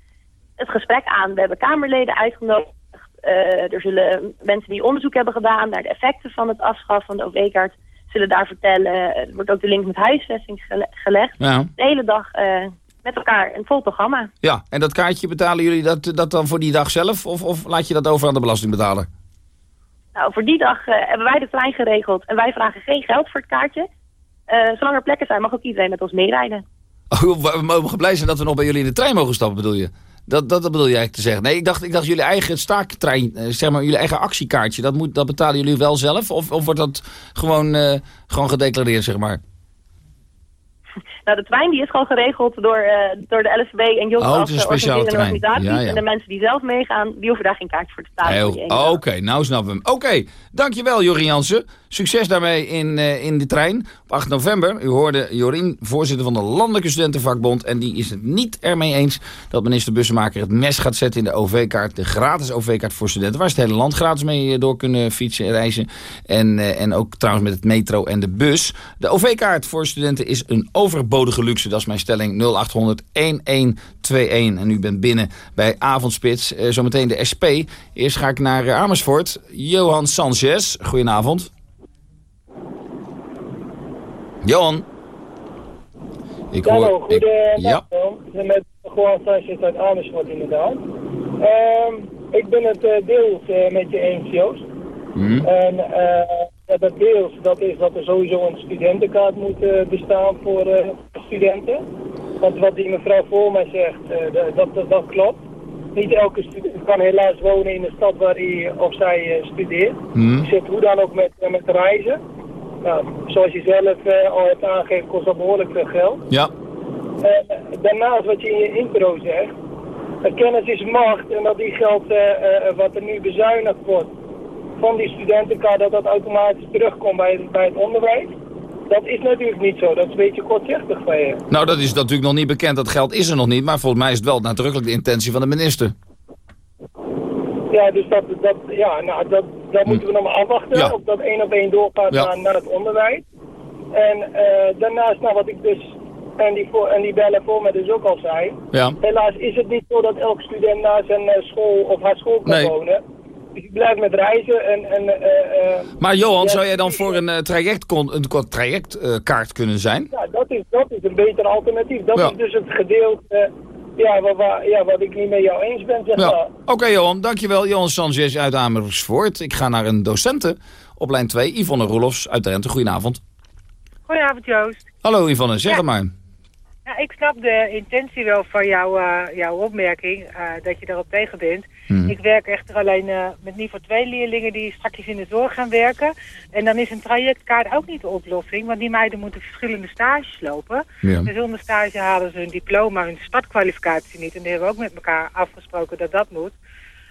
het gesprek aan. We hebben Kamerleden uitgenodigd. Eh, er zullen mensen die onderzoek hebben gedaan naar de effecten van het afschaffen van de OV-kaart zullen daar vertellen. Er wordt ook de link met huisvesting gele- gelegd. Ja. De hele dag eh, met elkaar een vol programma. Ja, en dat kaartje betalen jullie dat, dat dan voor die dag zelf? Of, of laat je dat over aan de belastingbetaler? Nou, voor die dag eh, hebben wij de trein geregeld en wij vragen geen geld voor het kaartje. Eh, zolang er plekken zijn, mag ook iedereen met ons meerijden. Oh, we mogen blij zijn dat we nog bij jullie in de trein mogen stappen, bedoel je? Dat, dat, dat bedoel je eigenlijk te zeggen. Nee, ik dacht, ik dacht jullie eigen staaktrein, eh, zeg maar, jullie eigen actiekaartje, dat, moet, dat betalen jullie wel zelf? Of, of wordt dat gewoon, eh, gewoon gedeclareerd, zeg maar? Nou, de trein die is gewoon geregeld door, eh, door de LSB en Jos Oh, het als is een speciale organiserende trein. organisaties. Ja, ja. En de mensen die zelf meegaan, die hoeven daar geen kaartje voor te betalen. Heel-. Oké, nou snappen we hem. Oké, dankjewel Jorien Jansen. Succes daarmee in, eh, in de trein. Op 8 november, u hoorde Jorien, voorzitter van de Landelijke Studentenvakbond. En die is het niet ermee eens dat minister Bussemaker het mes gaat zetten in de OV-kaart. De gratis OV-kaart voor studenten. Waar ze het hele land gratis mee eh, door kunnen fietsen en reizen. En, eh, en ook trouwens met het metro en de bus. De OV-kaart voor studenten is een overbodige luxe. Dat is mijn stelling 0800 1121. En u bent binnen bij Avondspits. Eh, zometeen de SP. Eerst ga ik naar Amersfoort. Johan Sanchez, goedenavond. Johan. Ik Hallo, hoor... ik- goedendag. ja. Ik ben met Juan Sanchez uit Amersfoort inderdaad. Ehm, ik ben het eh, deels eh, met je eens, Joost. Hm. En ja, dat deels, dat is dat er sowieso een studentenkaart moet bestaan voor studenten. Want wat die mevrouw voor mij zegt, dat, dat, dat, klopt. Niet elke student kan helaas wonen in de stad waar hij of zij studeert. Je zit hoe dan ook met, met reizen. Nou, zoals je zelf eh, al hebt aangegeven, kost dat behoorlijk veel geld. Ja. Eh, daarnaast wat je in je intro zegt, kennis is macht en dat die geld eh, wat er nu bezuinigd wordt van die studentenkaart, dat dat automatisch terugkomt bij, bij het onderwijs. Dat is natuurlijk niet zo, dat is een beetje kortzichtig van je. Nou, dat is natuurlijk nog niet bekend. Dat geld is er nog niet. Maar volgens mij is het wel nadrukkelijk de intentie van de minister. Ja, dus dat, dat, ja, nou, dat, dat moeten we nog maar afwachten, Ja. of dat één op één doorgaat Ja. naar, naar het onderwijs. En eh, daarnaast, nou wat ik dus, en die, voor, en die bellen voor mij dus ook al zei, Ja. helaas is het niet zo dat elke student naar zijn eh, school of haar school kan Nee. wonen. Dus ik blijf met reizen en... en eh, Maar Johan, zou jij dan voor een uh, trajectkaart een trajectkaart kunnen zijn? Ja, dat is, dat is een beter alternatief. Dat is dus het gedeelte ja, wat, waar- ja, wat ik niet met jou eens ben, zeg Ja. maar. Oké Johan, dankjewel. Johan Sanchez uit Amersfoort. Ik ga naar een docenten op lijn 2, Yvonne Roelofs uit Drenthe. Goedenavond. Goedenavond Joost. Hallo Yvonne, zeg Ja. het maar. Ja, ik snap de intentie wel van jouw, eh, jouw opmerking, eh, dat je daarop tegen bent. Hmm. Ik werk echter alleen eh, met niveau 2 leerlingen die straks in de zorg gaan werken. En dan is een trajectkaart ook niet de oplossing, want die meiden moeten verschillende stages lopen. Ja. En zonder stage halen ze hun diploma, hun startkwalificatie niet. En die hebben we ook met elkaar afgesproken dat dat moet.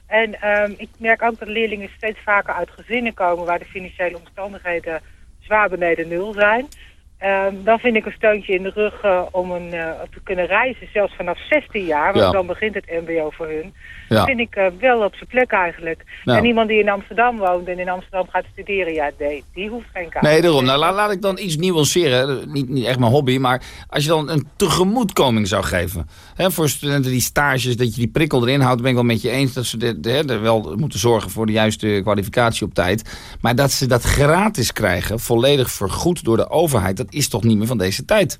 En ehm, ik merk ook dat leerlingen steeds vaker uit gezinnen komen waar de financiële omstandigheden zwaar beneden nul zijn. Ehm, dan vind ik een steuntje in de rug eh, om een, eh, te kunnen reizen, zelfs vanaf 16 jaar, want Ja. dan begint het mbo voor hun. Ja. vind ik eh, wel op zijn plek eigenlijk. Nou. En iemand die in Amsterdam woont en in Amsterdam gaat studeren, ja, nee, die hoeft geen kaart. Nee, daarom. Nou, laat, laat ik dan iets nuanceren. Niet, niet echt mijn hobby, maar als je dan een tegemoetkoming zou geven. Hè, voor studenten die stages, dat je die prikkel erin houdt, ben ik wel met je eens. Dat ze de, de, er wel moeten zorgen voor de juiste kwalificatie op tijd. Maar dat ze dat gratis krijgen, volledig vergoed door de overheid, dat is toch niet meer van deze tijd.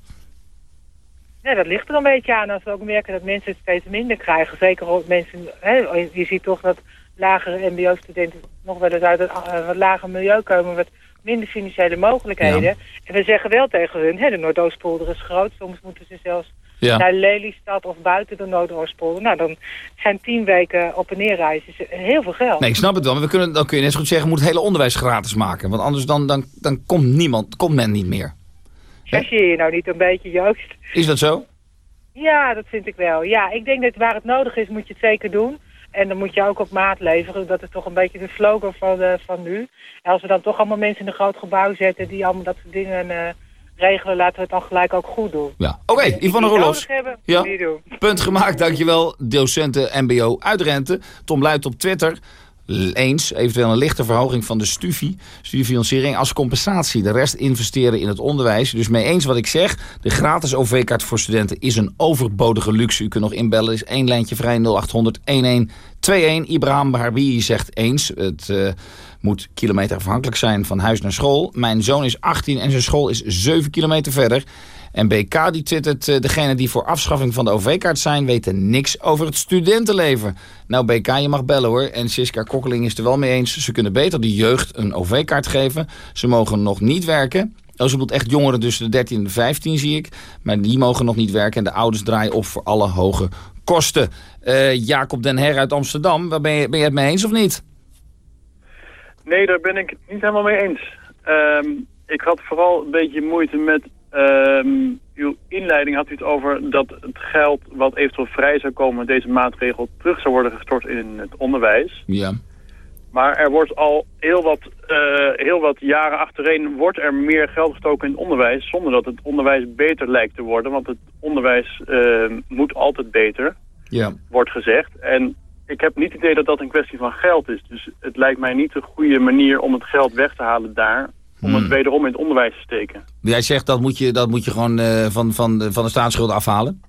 Ja, dat ligt er een beetje aan als we ook merken dat mensen het steeds minder krijgen. Zeker ook mensen, hè, je ziet toch dat lagere mbo-studenten nog wel eens uit een eh, wat lager milieu komen, wat minder financiële mogelijkheden. Ja. En we zeggen wel tegen hun, hè, de Noordoostpolder is groot, soms moeten ze zelfs Ja. naar Lelystad of buiten de Noordoostpolder. Nou, dan zijn tien weken op en neer reizen ze heel veel geld. Nee, ik snap het wel. Maar we kunnen, dan kun je net zo goed zeggen, we moeten het hele onderwijs gratis maken. Want anders dan, dan, dan komt niemand, komt men niet meer. Chargeer je nou niet een beetje, Joost? Is dat zo? Ja, dat vind ik wel. Ja, ik denk dat waar het nodig is, moet je het zeker doen. En dan moet je ook op maat leveren. Dat is toch een beetje de slogan van, eh, van nu. En als we dan toch allemaal mensen in een groot gebouw zetten... die allemaal dat soort dingen eh, regelen... laten we het dan gelijk ook goed doen. Ja. Oké, Die Yvonne Roelofs. Ja. Punt gemaakt, dankjewel. Docenten MBO uit Rente. Tom Luit op Twitter. Eens, eventueel een lichte verhoging van de studie, studiefinanciering als compensatie. De rest investeren in het onderwijs. Dus mee eens wat ik zeg. De gratis OV-kaart voor studenten is een overbodige luxe. U kunt nog inbellen, is één lijntje vrij 0800 1121. Ibrahim Barbi zegt eens, het eh, moet kilometerafhankelijk zijn van huis naar school. Mijn zoon is 18 en zijn school is 7 kilometer verder. En BK die twittert, eh, degene die voor afschaffing van de OV-kaart zijn... weten niks over het studentenleven. Nou BK, je mag bellen hoor. En Siska Kokkeling is er wel mee eens. Ze kunnen beter de jeugd een OV-kaart geven. Ze mogen nog niet werken. Oh, ze echt jongeren tussen de 13 en de 15 zie ik. Maar die mogen nog niet werken. En de ouders draaien op voor alle hoge kosten. Eh, Jacob den Her uit Amsterdam, waar ben je, ben je het mee eens of niet? Nee, daar ben ik het niet helemaal mee eens. Ehm, ik had vooral een beetje moeite met ehm, uw inleiding. Had u het over dat het geld wat eventueel vrij zou komen met deze maatregel terug zou worden gestort in het onderwijs. Ja. Maar er wordt al heel wat, eh, heel wat jaren achtereen wordt er meer geld gestoken in het onderwijs zonder dat het onderwijs beter lijkt te worden. Want het onderwijs eh, moet altijd beter, Ja. wordt gezegd. En ik heb niet het idee dat dat een kwestie van geld is. Dus het lijkt mij niet de goede manier om het geld weg te halen daar. Om Hmm. het wederom in het onderwijs te steken. Jij zegt dat moet je, dat moet je gewoon eh, van, van, de, van de staatsschuld afhalen?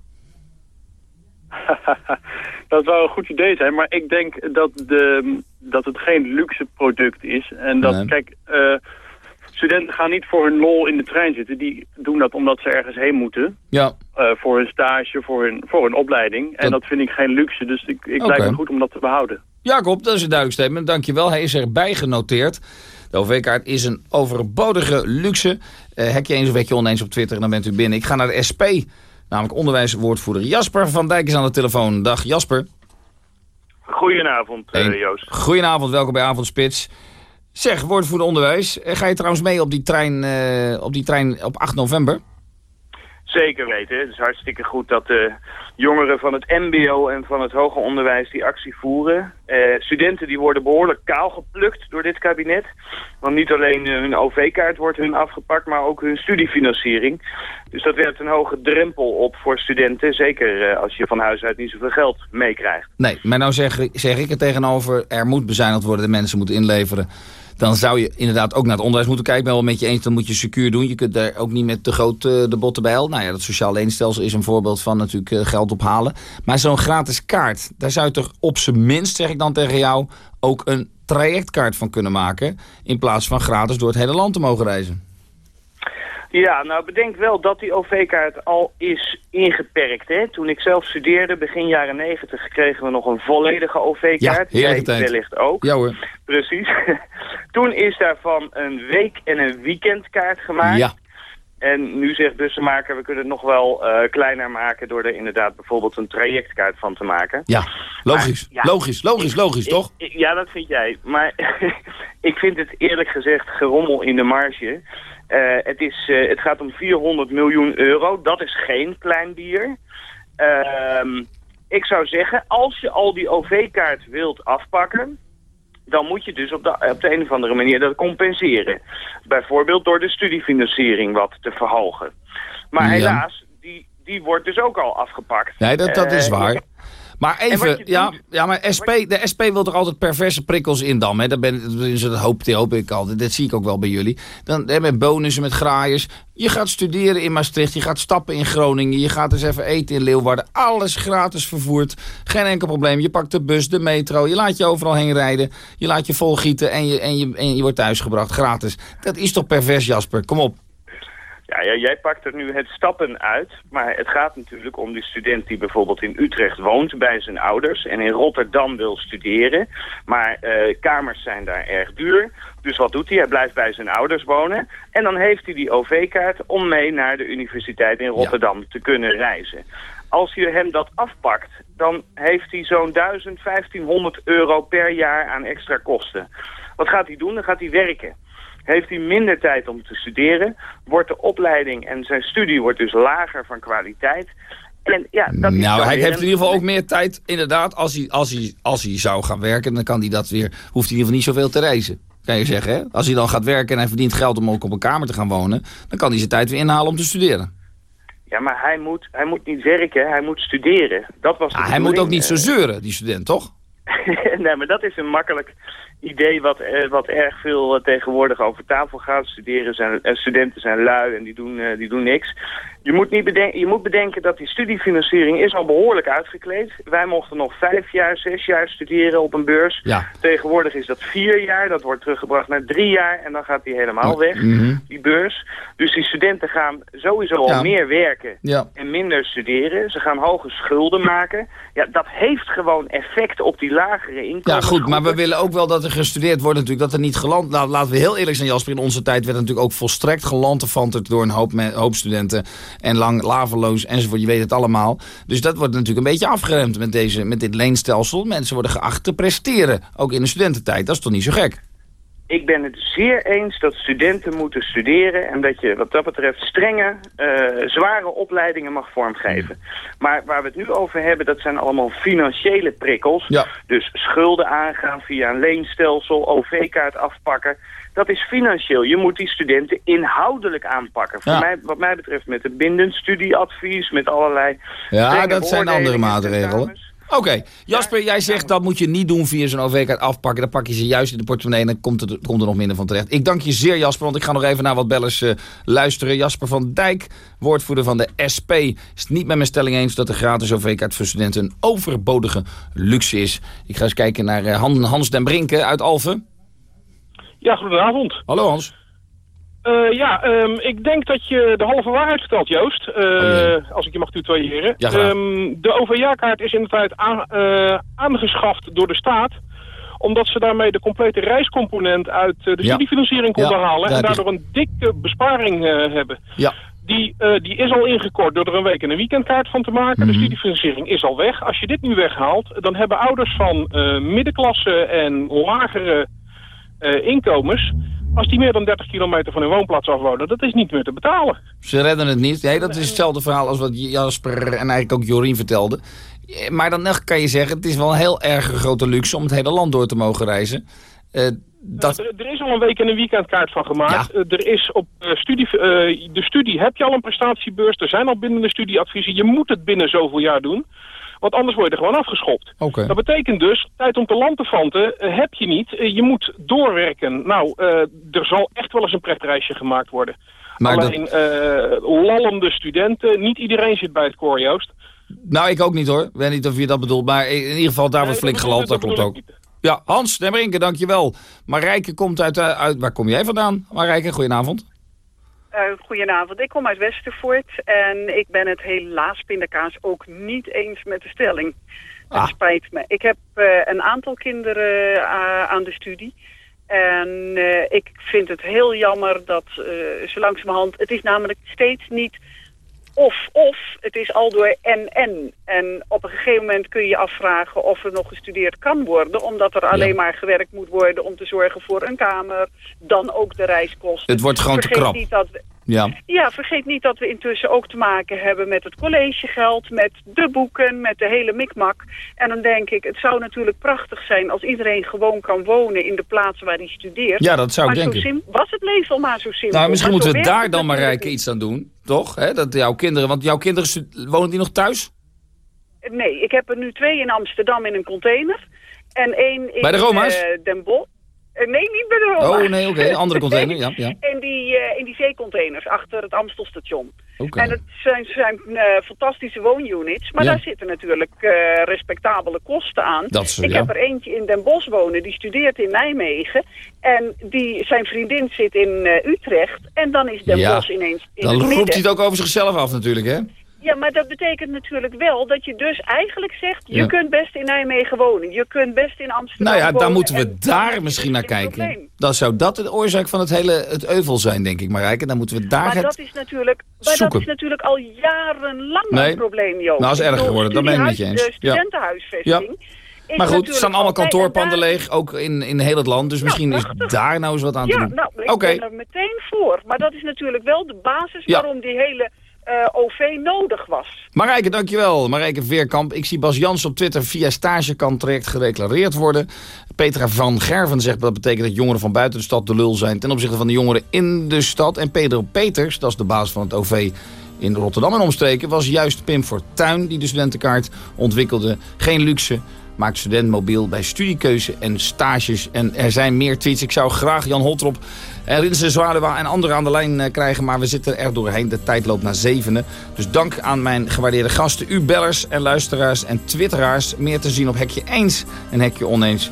dat zou een goed idee zijn, maar ik denk dat, de, dat het geen luxe product is. En dat, Nee. kijk, eh, studenten gaan niet voor hun lol in de trein zitten. Die doen dat omdat ze ergens heen moeten. Ja. Eh, voor hun stage, voor hun, voor hun opleiding. En dat vind ik geen luxe, dus ik, ik Oké. lijkt me goed om dat te behouden. Jacob, dat is een duidelijk statement. Dankjewel. Hij is erbij genoteerd. De OV-kaart is een overbodige luxe. Eh hek je eens of hek je oneens op Twitter en dan bent u binnen. Ik ga naar de SP, namelijk onderwijswoordvoerder Jasper van Dijk is aan de telefoon. Dag Jasper. Goedenavond, eh, Hey. Joost. Goedenavond, welkom bij Avondspits. Zeg, woordvoerder onderwijs. Eh, Ga je trouwens mee op die trein, op, die trein op 8 november? Zeker weten. Het is hartstikke goed dat de jongeren van het mbo en van het hoger onderwijs die actie voeren. Eh, studenten die worden behoorlijk kaal geplukt door dit kabinet. Want niet alleen eh, hun OV-kaart wordt hun afgepakt, maar ook hun studiefinanciering. Dus dat werpt een hoge drempel op voor studenten. Zeker eh, als je van huis uit niet zoveel geld meekrijgt. Nee, maar nou zeg, zeg ik er tegenover, er moet bezuinigd worden, de mensen moeten inleveren. Dan zou je inderdaad ook naar het onderwijs moeten kijken. Ik ben wel met je eens, dan moet je secuur doen. Je kunt daar ook niet met te groot eh, de botten bij helpen. Nou ja, dat sociaal leenstelsel is een voorbeeld van natuurlijk eh, geld ophalen. Maar zo'n gratis kaart, daar zou je toch op zijn minst, zeg ik dan tegen jou, ook een trajectkaart van kunnen maken. In plaats van gratis door het hele land te mogen reizen. Ja, nou bedenk wel dat die OV-kaart al is ingeperkt. Hè? Toen ik zelf studeerde, begin jaren negentig, kregen we nog een volledige OV-kaart. Ja, Jij wellicht ook. Ja hoor. Precies. Toen is daarvan een week- en een weekendkaart gemaakt. Ja. En nu zegt bussenmaker, we kunnen het nog wel eh, kleiner maken... door er inderdaad bijvoorbeeld een trajectkaart van te maken. Ja, logisch. Maar, ja, logisch, logisch, logisch, ik- toch? ik- ja, dat vind jij. Maar ik vind het eerlijk gezegd gerommel in de marge. Eh, het, is, eh, het gaat om 400 miljoen euro. Dat is geen klein bier. Ehm, ik zou zeggen, als je al die OV-kaart wilt afpakken... dan moet je dus op de, op de een of andere manier dat compenseren. Bijvoorbeeld door de studiefinanciering wat te verhogen. Maar Ja. helaas, die, die wordt dus ook al afgepakt. Nee, dat, dat is Eh, waar. Maar even, ja, doet- ja, maar SP, de SP wil toch altijd perverse prikkels indammen. Hè? Dat, ben, dat hoop, hoop ik altijd. Dat zie ik ook wel bij jullie. Dan hè, met bonussen, met graaiers. Je gaat studeren in Maastricht. Je gaat stappen in Groningen. Je gaat eens even eten in Leeuwarden. Alles gratis vervoerd. Geen enkel probleem. Je pakt de bus, de metro. Je laat je overal heen rijden. Je laat je volgieten en je, en je, en je wordt thuisgebracht. Gratis. Dat is toch pervers, Jasper? Kom op. Ja, ja, jij pakt er nu het stappen uit, maar het gaat natuurlijk om die student die bijvoorbeeld in Utrecht woont bij zijn ouders en in Rotterdam wil studeren. Maar eh, kamers zijn daar erg duur, dus wat doet hij? Hij blijft bij zijn ouders wonen en dan heeft hij die OV-kaart om mee naar de universiteit in Rotterdam te kunnen reizen. Als je hem dat afpakt, dan heeft hij zo'n 1000, 1500 euro per jaar aan extra kosten. Wat gaat hij doen? Dan gaat hij werken heeft hij minder tijd om te studeren, wordt de opleiding en zijn studie wordt dus lager van kwaliteit. En ja, dat Nou, hij heeft in ieder geval ook meer tijd. Inderdaad, als hij, als hij, als hij zou gaan werken, dan kan hij dat weer, hoeft hij in ieder geval niet zoveel te reizen. Kan je zeggen, hè? Als hij dan gaat werken en hij verdient geld om ook op een kamer te gaan wonen, dan kan hij zijn tijd weer inhalen om te studeren. Ja, maar hij moet, hij moet niet werken, hij moet studeren. Dat was Ah, hij moet ook niet zo zeuren, die student, toch? nee, maar dat is een makkelijk idee wat, eh, wat erg veel eh, tegenwoordig over tafel gaat. Studeren zijn, eh, studenten zijn lui en die doen, die doen niks. Je moet, niet bedenken, je moet bedenken dat die studiefinanciering is al behoorlijk uitgekleed. Wij mochten nog vijf jaar, zes jaar studeren op een beurs. Ja. Tegenwoordig is dat vier jaar. Dat wordt teruggebracht naar drie jaar en dan gaat die helemaal weg, Mhm. die beurs. Dus die studenten gaan sowieso al Ja. meer werken Ja. en minder studeren. Ze gaan hoge schulden maken. Ja, dat heeft gewoon effect op die lagere inkomens. Ja, goed, maar we willen ook wel dat er gestudeerd wordt natuurlijk. Dat er niet geland... Nou, laten we heel eerlijk zijn, Jasper. In onze tijd werd er natuurlijk ook volstrekt gelanterfanterd door een hoop, hoop studenten. En lang laveloos enzovoort. Je weet het allemaal. Dus dat wordt natuurlijk een beetje afgeremd met, deze, met dit leenstelsel. Mensen worden geacht te presteren. Ook in de studententijd. Dat is toch niet zo gek? Ik ben het zeer eens dat studenten moeten studeren... en dat je wat dat betreft strenge, eh, zware opleidingen mag vormgeven. Maar waar we het nu over hebben, dat zijn allemaal financiële prikkels. Ja. Dus schulden aangaan via een leenstelsel, OV-kaart afpakken. Dat is financieel. Je moet die studenten inhoudelijk aanpakken. Voor Ja. mij, wat mij betreft met een bindend studieadvies, met allerlei... Ja, dat zijn andere maatregelen. Oké, Jasper, jij zegt dat moet je niet doen via zo'n OV-kaart afpakken. Dan pak je ze juist in de portemonnee en dan komt er, komt er nog minder van terecht. Ik dank je zeer, Jasper, want ik ga nog even naar wat bellers eh, luisteren. Jasper van Dijk, woordvoerder van de SP, is het niet met mijn stelling eens dat de gratis OV-kaart voor studenten een overbodige luxe is. Ik ga eens kijken naar eh, Han- Hans den Brinke uit Alphen. Ja, goedenavond. Hallo Hans. Eh, ja, ehm, ik denk dat je de halve waarheid vertelt, Joost. Eh, als ik je mag tutoyeren. Oh, Ja. Ehm, de OV-jaarkaart is in de tijd aan, eh, aangeschaft door de staat omdat ze daarmee de complete reiscomponent uit de Ja. studiefinanciering konden Ja, halen. En daardoor een dikke besparing hebben. Ja. Die, die is al ingekort door er een week en een weekendkaart van te maken. Mhm. De studiefinanciering is al weg. Als je dit nu weghaalt, dan hebben ouders van middenklasse en lagere inkomens... als die meer dan 30 kilometer van hun woonplaats afwonen... dat is niet meer te betalen. Ze redden het niet. Nee, dat is hetzelfde verhaal als wat Jasper en eigenlijk ook Jorien vertelde. Eh, Maar dan nog kan je zeggen, het is wel een heel erg grote luxe om het hele land door te mogen reizen. Eh, dat... Er, er is al een week en een weekendkaart van gemaakt. Eh, er is op eh, studie, de studie heb je al een prestatiebeurs. Er zijn al binnen de studieadviezen. Je moet het binnen zoveel jaar doen. Want anders word je er gewoon afgeschopt. Dat betekent dus, tijd om te lanterfanten eh, heb je niet. Eh, je moet doorwerken. Nou, eh, er zal echt wel eens een pretreisje gemaakt worden. Maar dat- Alleen eh, lallende studenten, niet iedereen zit bij het koor, Joost. Nou, ik ook niet hoor. Ik weet niet of je dat bedoelt. Maar in ieder geval, daar wordt flink dat geland. Dat klopt dat ook. Ja, Hans den Brinke, dankjewel. Marijke komt uit, uit... Waar kom jij vandaan? Marijke, goedenavond. Goedenavond. Ik kom uit Westervoort en ik ben het helaas pindakaas ook niet eens met de stelling. Het Ah. spijt me. Ik heb eh, een aantal kinderen eh, aan de studie. En eh, ik vind het heel jammer dat eh zo langzamerhand... Het is namelijk steeds niet of-of. Het is al door en-en. En op een gegeven moment kun je je afvragen of er nog gestudeerd kan worden. Omdat er alleen maar gewerkt moet worden om te zorgen voor een kamer. Dan ook de reiskosten. Het wordt gewoon te krap. Niet dat we, Ja. ja, vergeet niet dat we intussen ook te maken hebben met het collegegeld, met de boeken, met de hele mikmak. En dan denk ik, het zou natuurlijk prachtig zijn als iedereen gewoon kan wonen in de plaatsen waar hij studeert. Ja, dat zou ik maar zo denken. sim- was het leven al maar zo simpel. Nou, misschien moeten we zo daar dan maar rijken iets aan doen. Toch? Hè? Dat jouw kinderen, want jouw kinderen wonen die nog thuis? Nee, ik heb er nu twee in Amsterdam in een container. En één in Bij de Roma's? eh, Den Bosch. Eh, nee, niet bij de Roma's. Oh, nee, oké. Andere container, ja, ja. In die, eh, in die zeecontainers achter het Amstelstation. Oké. En het zijn, zijn eh, fantastische woonunits, maar Ja. daar zitten natuurlijk respectabele kosten aan. Dat is, Ik ja. heb er eentje in Den Bosch wonen, die studeert in Nijmegen. En die, zijn vriendin zit in Utrecht. En dan is Den Bosch ineens in Dan het roept hij het ook over zichzelf af natuurlijk, hè? Ja, maar dat betekent natuurlijk wel dat je dus eigenlijk zegt... je Ja. kunt best in Nijmegen wonen, je kunt best in Amsterdam Nou ja, dan moeten we en daar misschien naar kijken. Dan zou dat de oorzaak van het hele het euvel zijn, denk ik, Marijke. Dan moeten we daar Maar het... dat is natuurlijk, maar dat zoeken. is natuurlijk al jarenlang Nee. een probleem, Joop. Nou, is erger geworden, dat ben ik met je eens. De Ja. studentenhuisvesting. is Maar goed, er staan allemaal kantoorpanden leeg, ook in, in heel het land. Dus misschien is daar nou eens wat aan te Ja, doen. nou, ik ben er meteen voor. Maar dat is natuurlijk wel de basis Ja. waarom die hele eh, OV nodig was. Marijke, dankjewel. Marijke Veerkamp. Ik zie Bas Jans op Twitter via stage kan traject gedeclareerd worden. Petra van Gerven zegt dat betekent dat jongeren van buiten de stad de lul zijn... ten opzichte van de jongeren in de stad. En Pedro Peters, dat is de baas van het OV in Rotterdam en omstreken... was juist Pim Fortuyn die de studentenkaart ontwikkelde. Geen luxe, maakt student mobiel bij studiekeuze en stages. En er zijn meer tweets. Ik zou graag Jan Holtrop, eh, Rinse Zwaluwa en anderen aan de lijn eh, krijgen... maar we zitten er doorheen. De tijd loopt naar zevenen. Dus dank aan mijn gewaardeerde gasten, u bellers en luisteraars en twitteraars. Meer te zien op Hekje Eens en Hekje Oneens.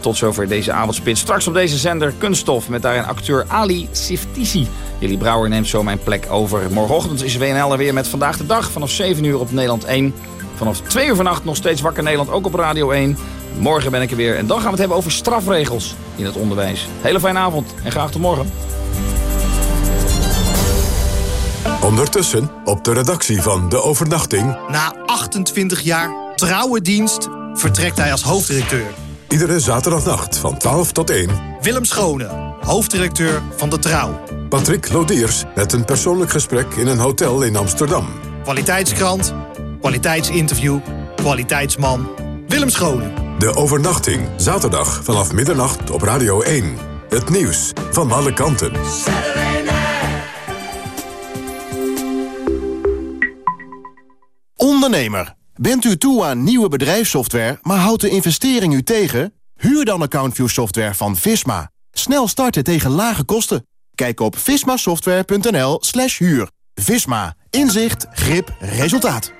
Tot zover deze avondspits. Straks op deze zender Kunststof met daarin acteur Ali Siftisi. Jullie Brouwer neemt zo mijn plek over. Morgenochtend is WNL er weer met Vandaag de Dag vanaf 7 uur op Nederland 1. Vanaf 2 uur vannacht nog steeds Wakker Nederland, ook op Radio 1. Morgen ben ik er weer en dan gaan we het hebben over strafregels in het onderwijs. Hele fijne avond en graag tot morgen. Ondertussen op de redactie van De Overnachting... Na 28 jaar trouwe dienst vertrekt hij als hoofddirecteur. Iedere zaterdagnacht van 12 tot 1... Willem Schone, hoofddirecteur van De Trouw. Patrick Lodiers met een persoonlijk gesprek in een hotel in Amsterdam. Kwaliteitskrant, kwaliteitsinterview, kwaliteitsman. Willem Schone. De Overnachting, zaterdag vanaf middernacht op Radio 1. Het nieuws van alle kanten. Ondernemer, bent u toe aan nieuwe bedrijfssoftware, maar houdt de investering u tegen? Huur dan AccountView software van Visma. Snel starten tegen lage kosten. Kijk op vismasoftware.nl slash huur. Visma. Inzicht, grip, resultaat.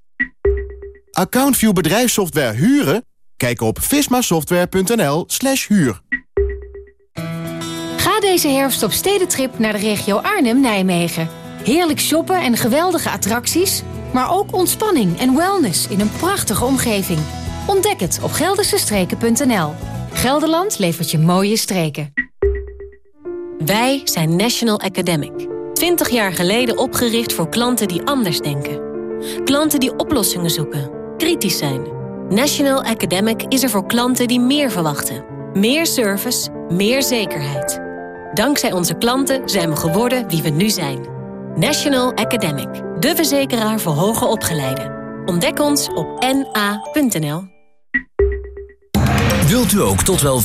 AccountView bedrijfssoftware huren? Kijk op vismasoftware.nl slash huur. Ga deze herfst op stedentrip naar de regio Arnhem-Nijmegen. Heerlijk shoppen en geweldige attracties, maar ook ontspanning en wellness in een prachtige omgeving. Ontdek het op geldersestreken.nl. Gelderland levert je mooie streken. Wij zijn National Academic. 20 jaar geleden opgericht voor klanten die anders denken. Klanten die oplossingen zoeken, kritisch zijn. National Academic is er voor klanten die meer verwachten. Meer service, meer zekerheid. Dankzij onze klanten zijn we geworden wie we nu zijn. National Academic, de verzekeraar voor hoger opgeleiden. Ontdek ons op na.nl. Wilt u ook tot wel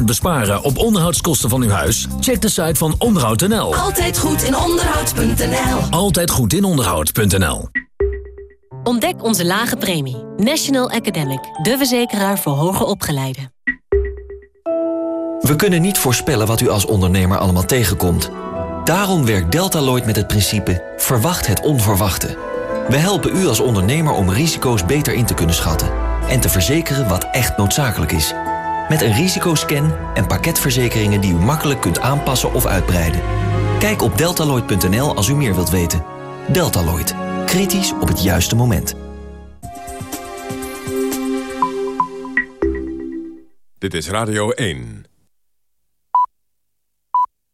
25% besparen op onderhoudskosten van uw huis? Check de site van onderhoud.nl. Altijd goed in onderhoud.nl. Altijd goed in onderhoud.nl. Ontdek onze lage premie. National Academic, de verzekeraar voor hoger opgeleiden. We kunnen niet voorspellen wat u als ondernemer allemaal tegenkomt. Daarom werkt Deltaloid met het principe verwacht het onverwachte. We helpen u als ondernemer om risico's beter in te kunnen schatten en te verzekeren wat echt noodzakelijk is. Met een risicoscan en pakketverzekeringen die u makkelijk kunt aanpassen of uitbreiden. Kijk op deltaloid.nl als u meer wilt weten. Deltaloid. Kritisch op het juiste moment. Dit is Radio 1.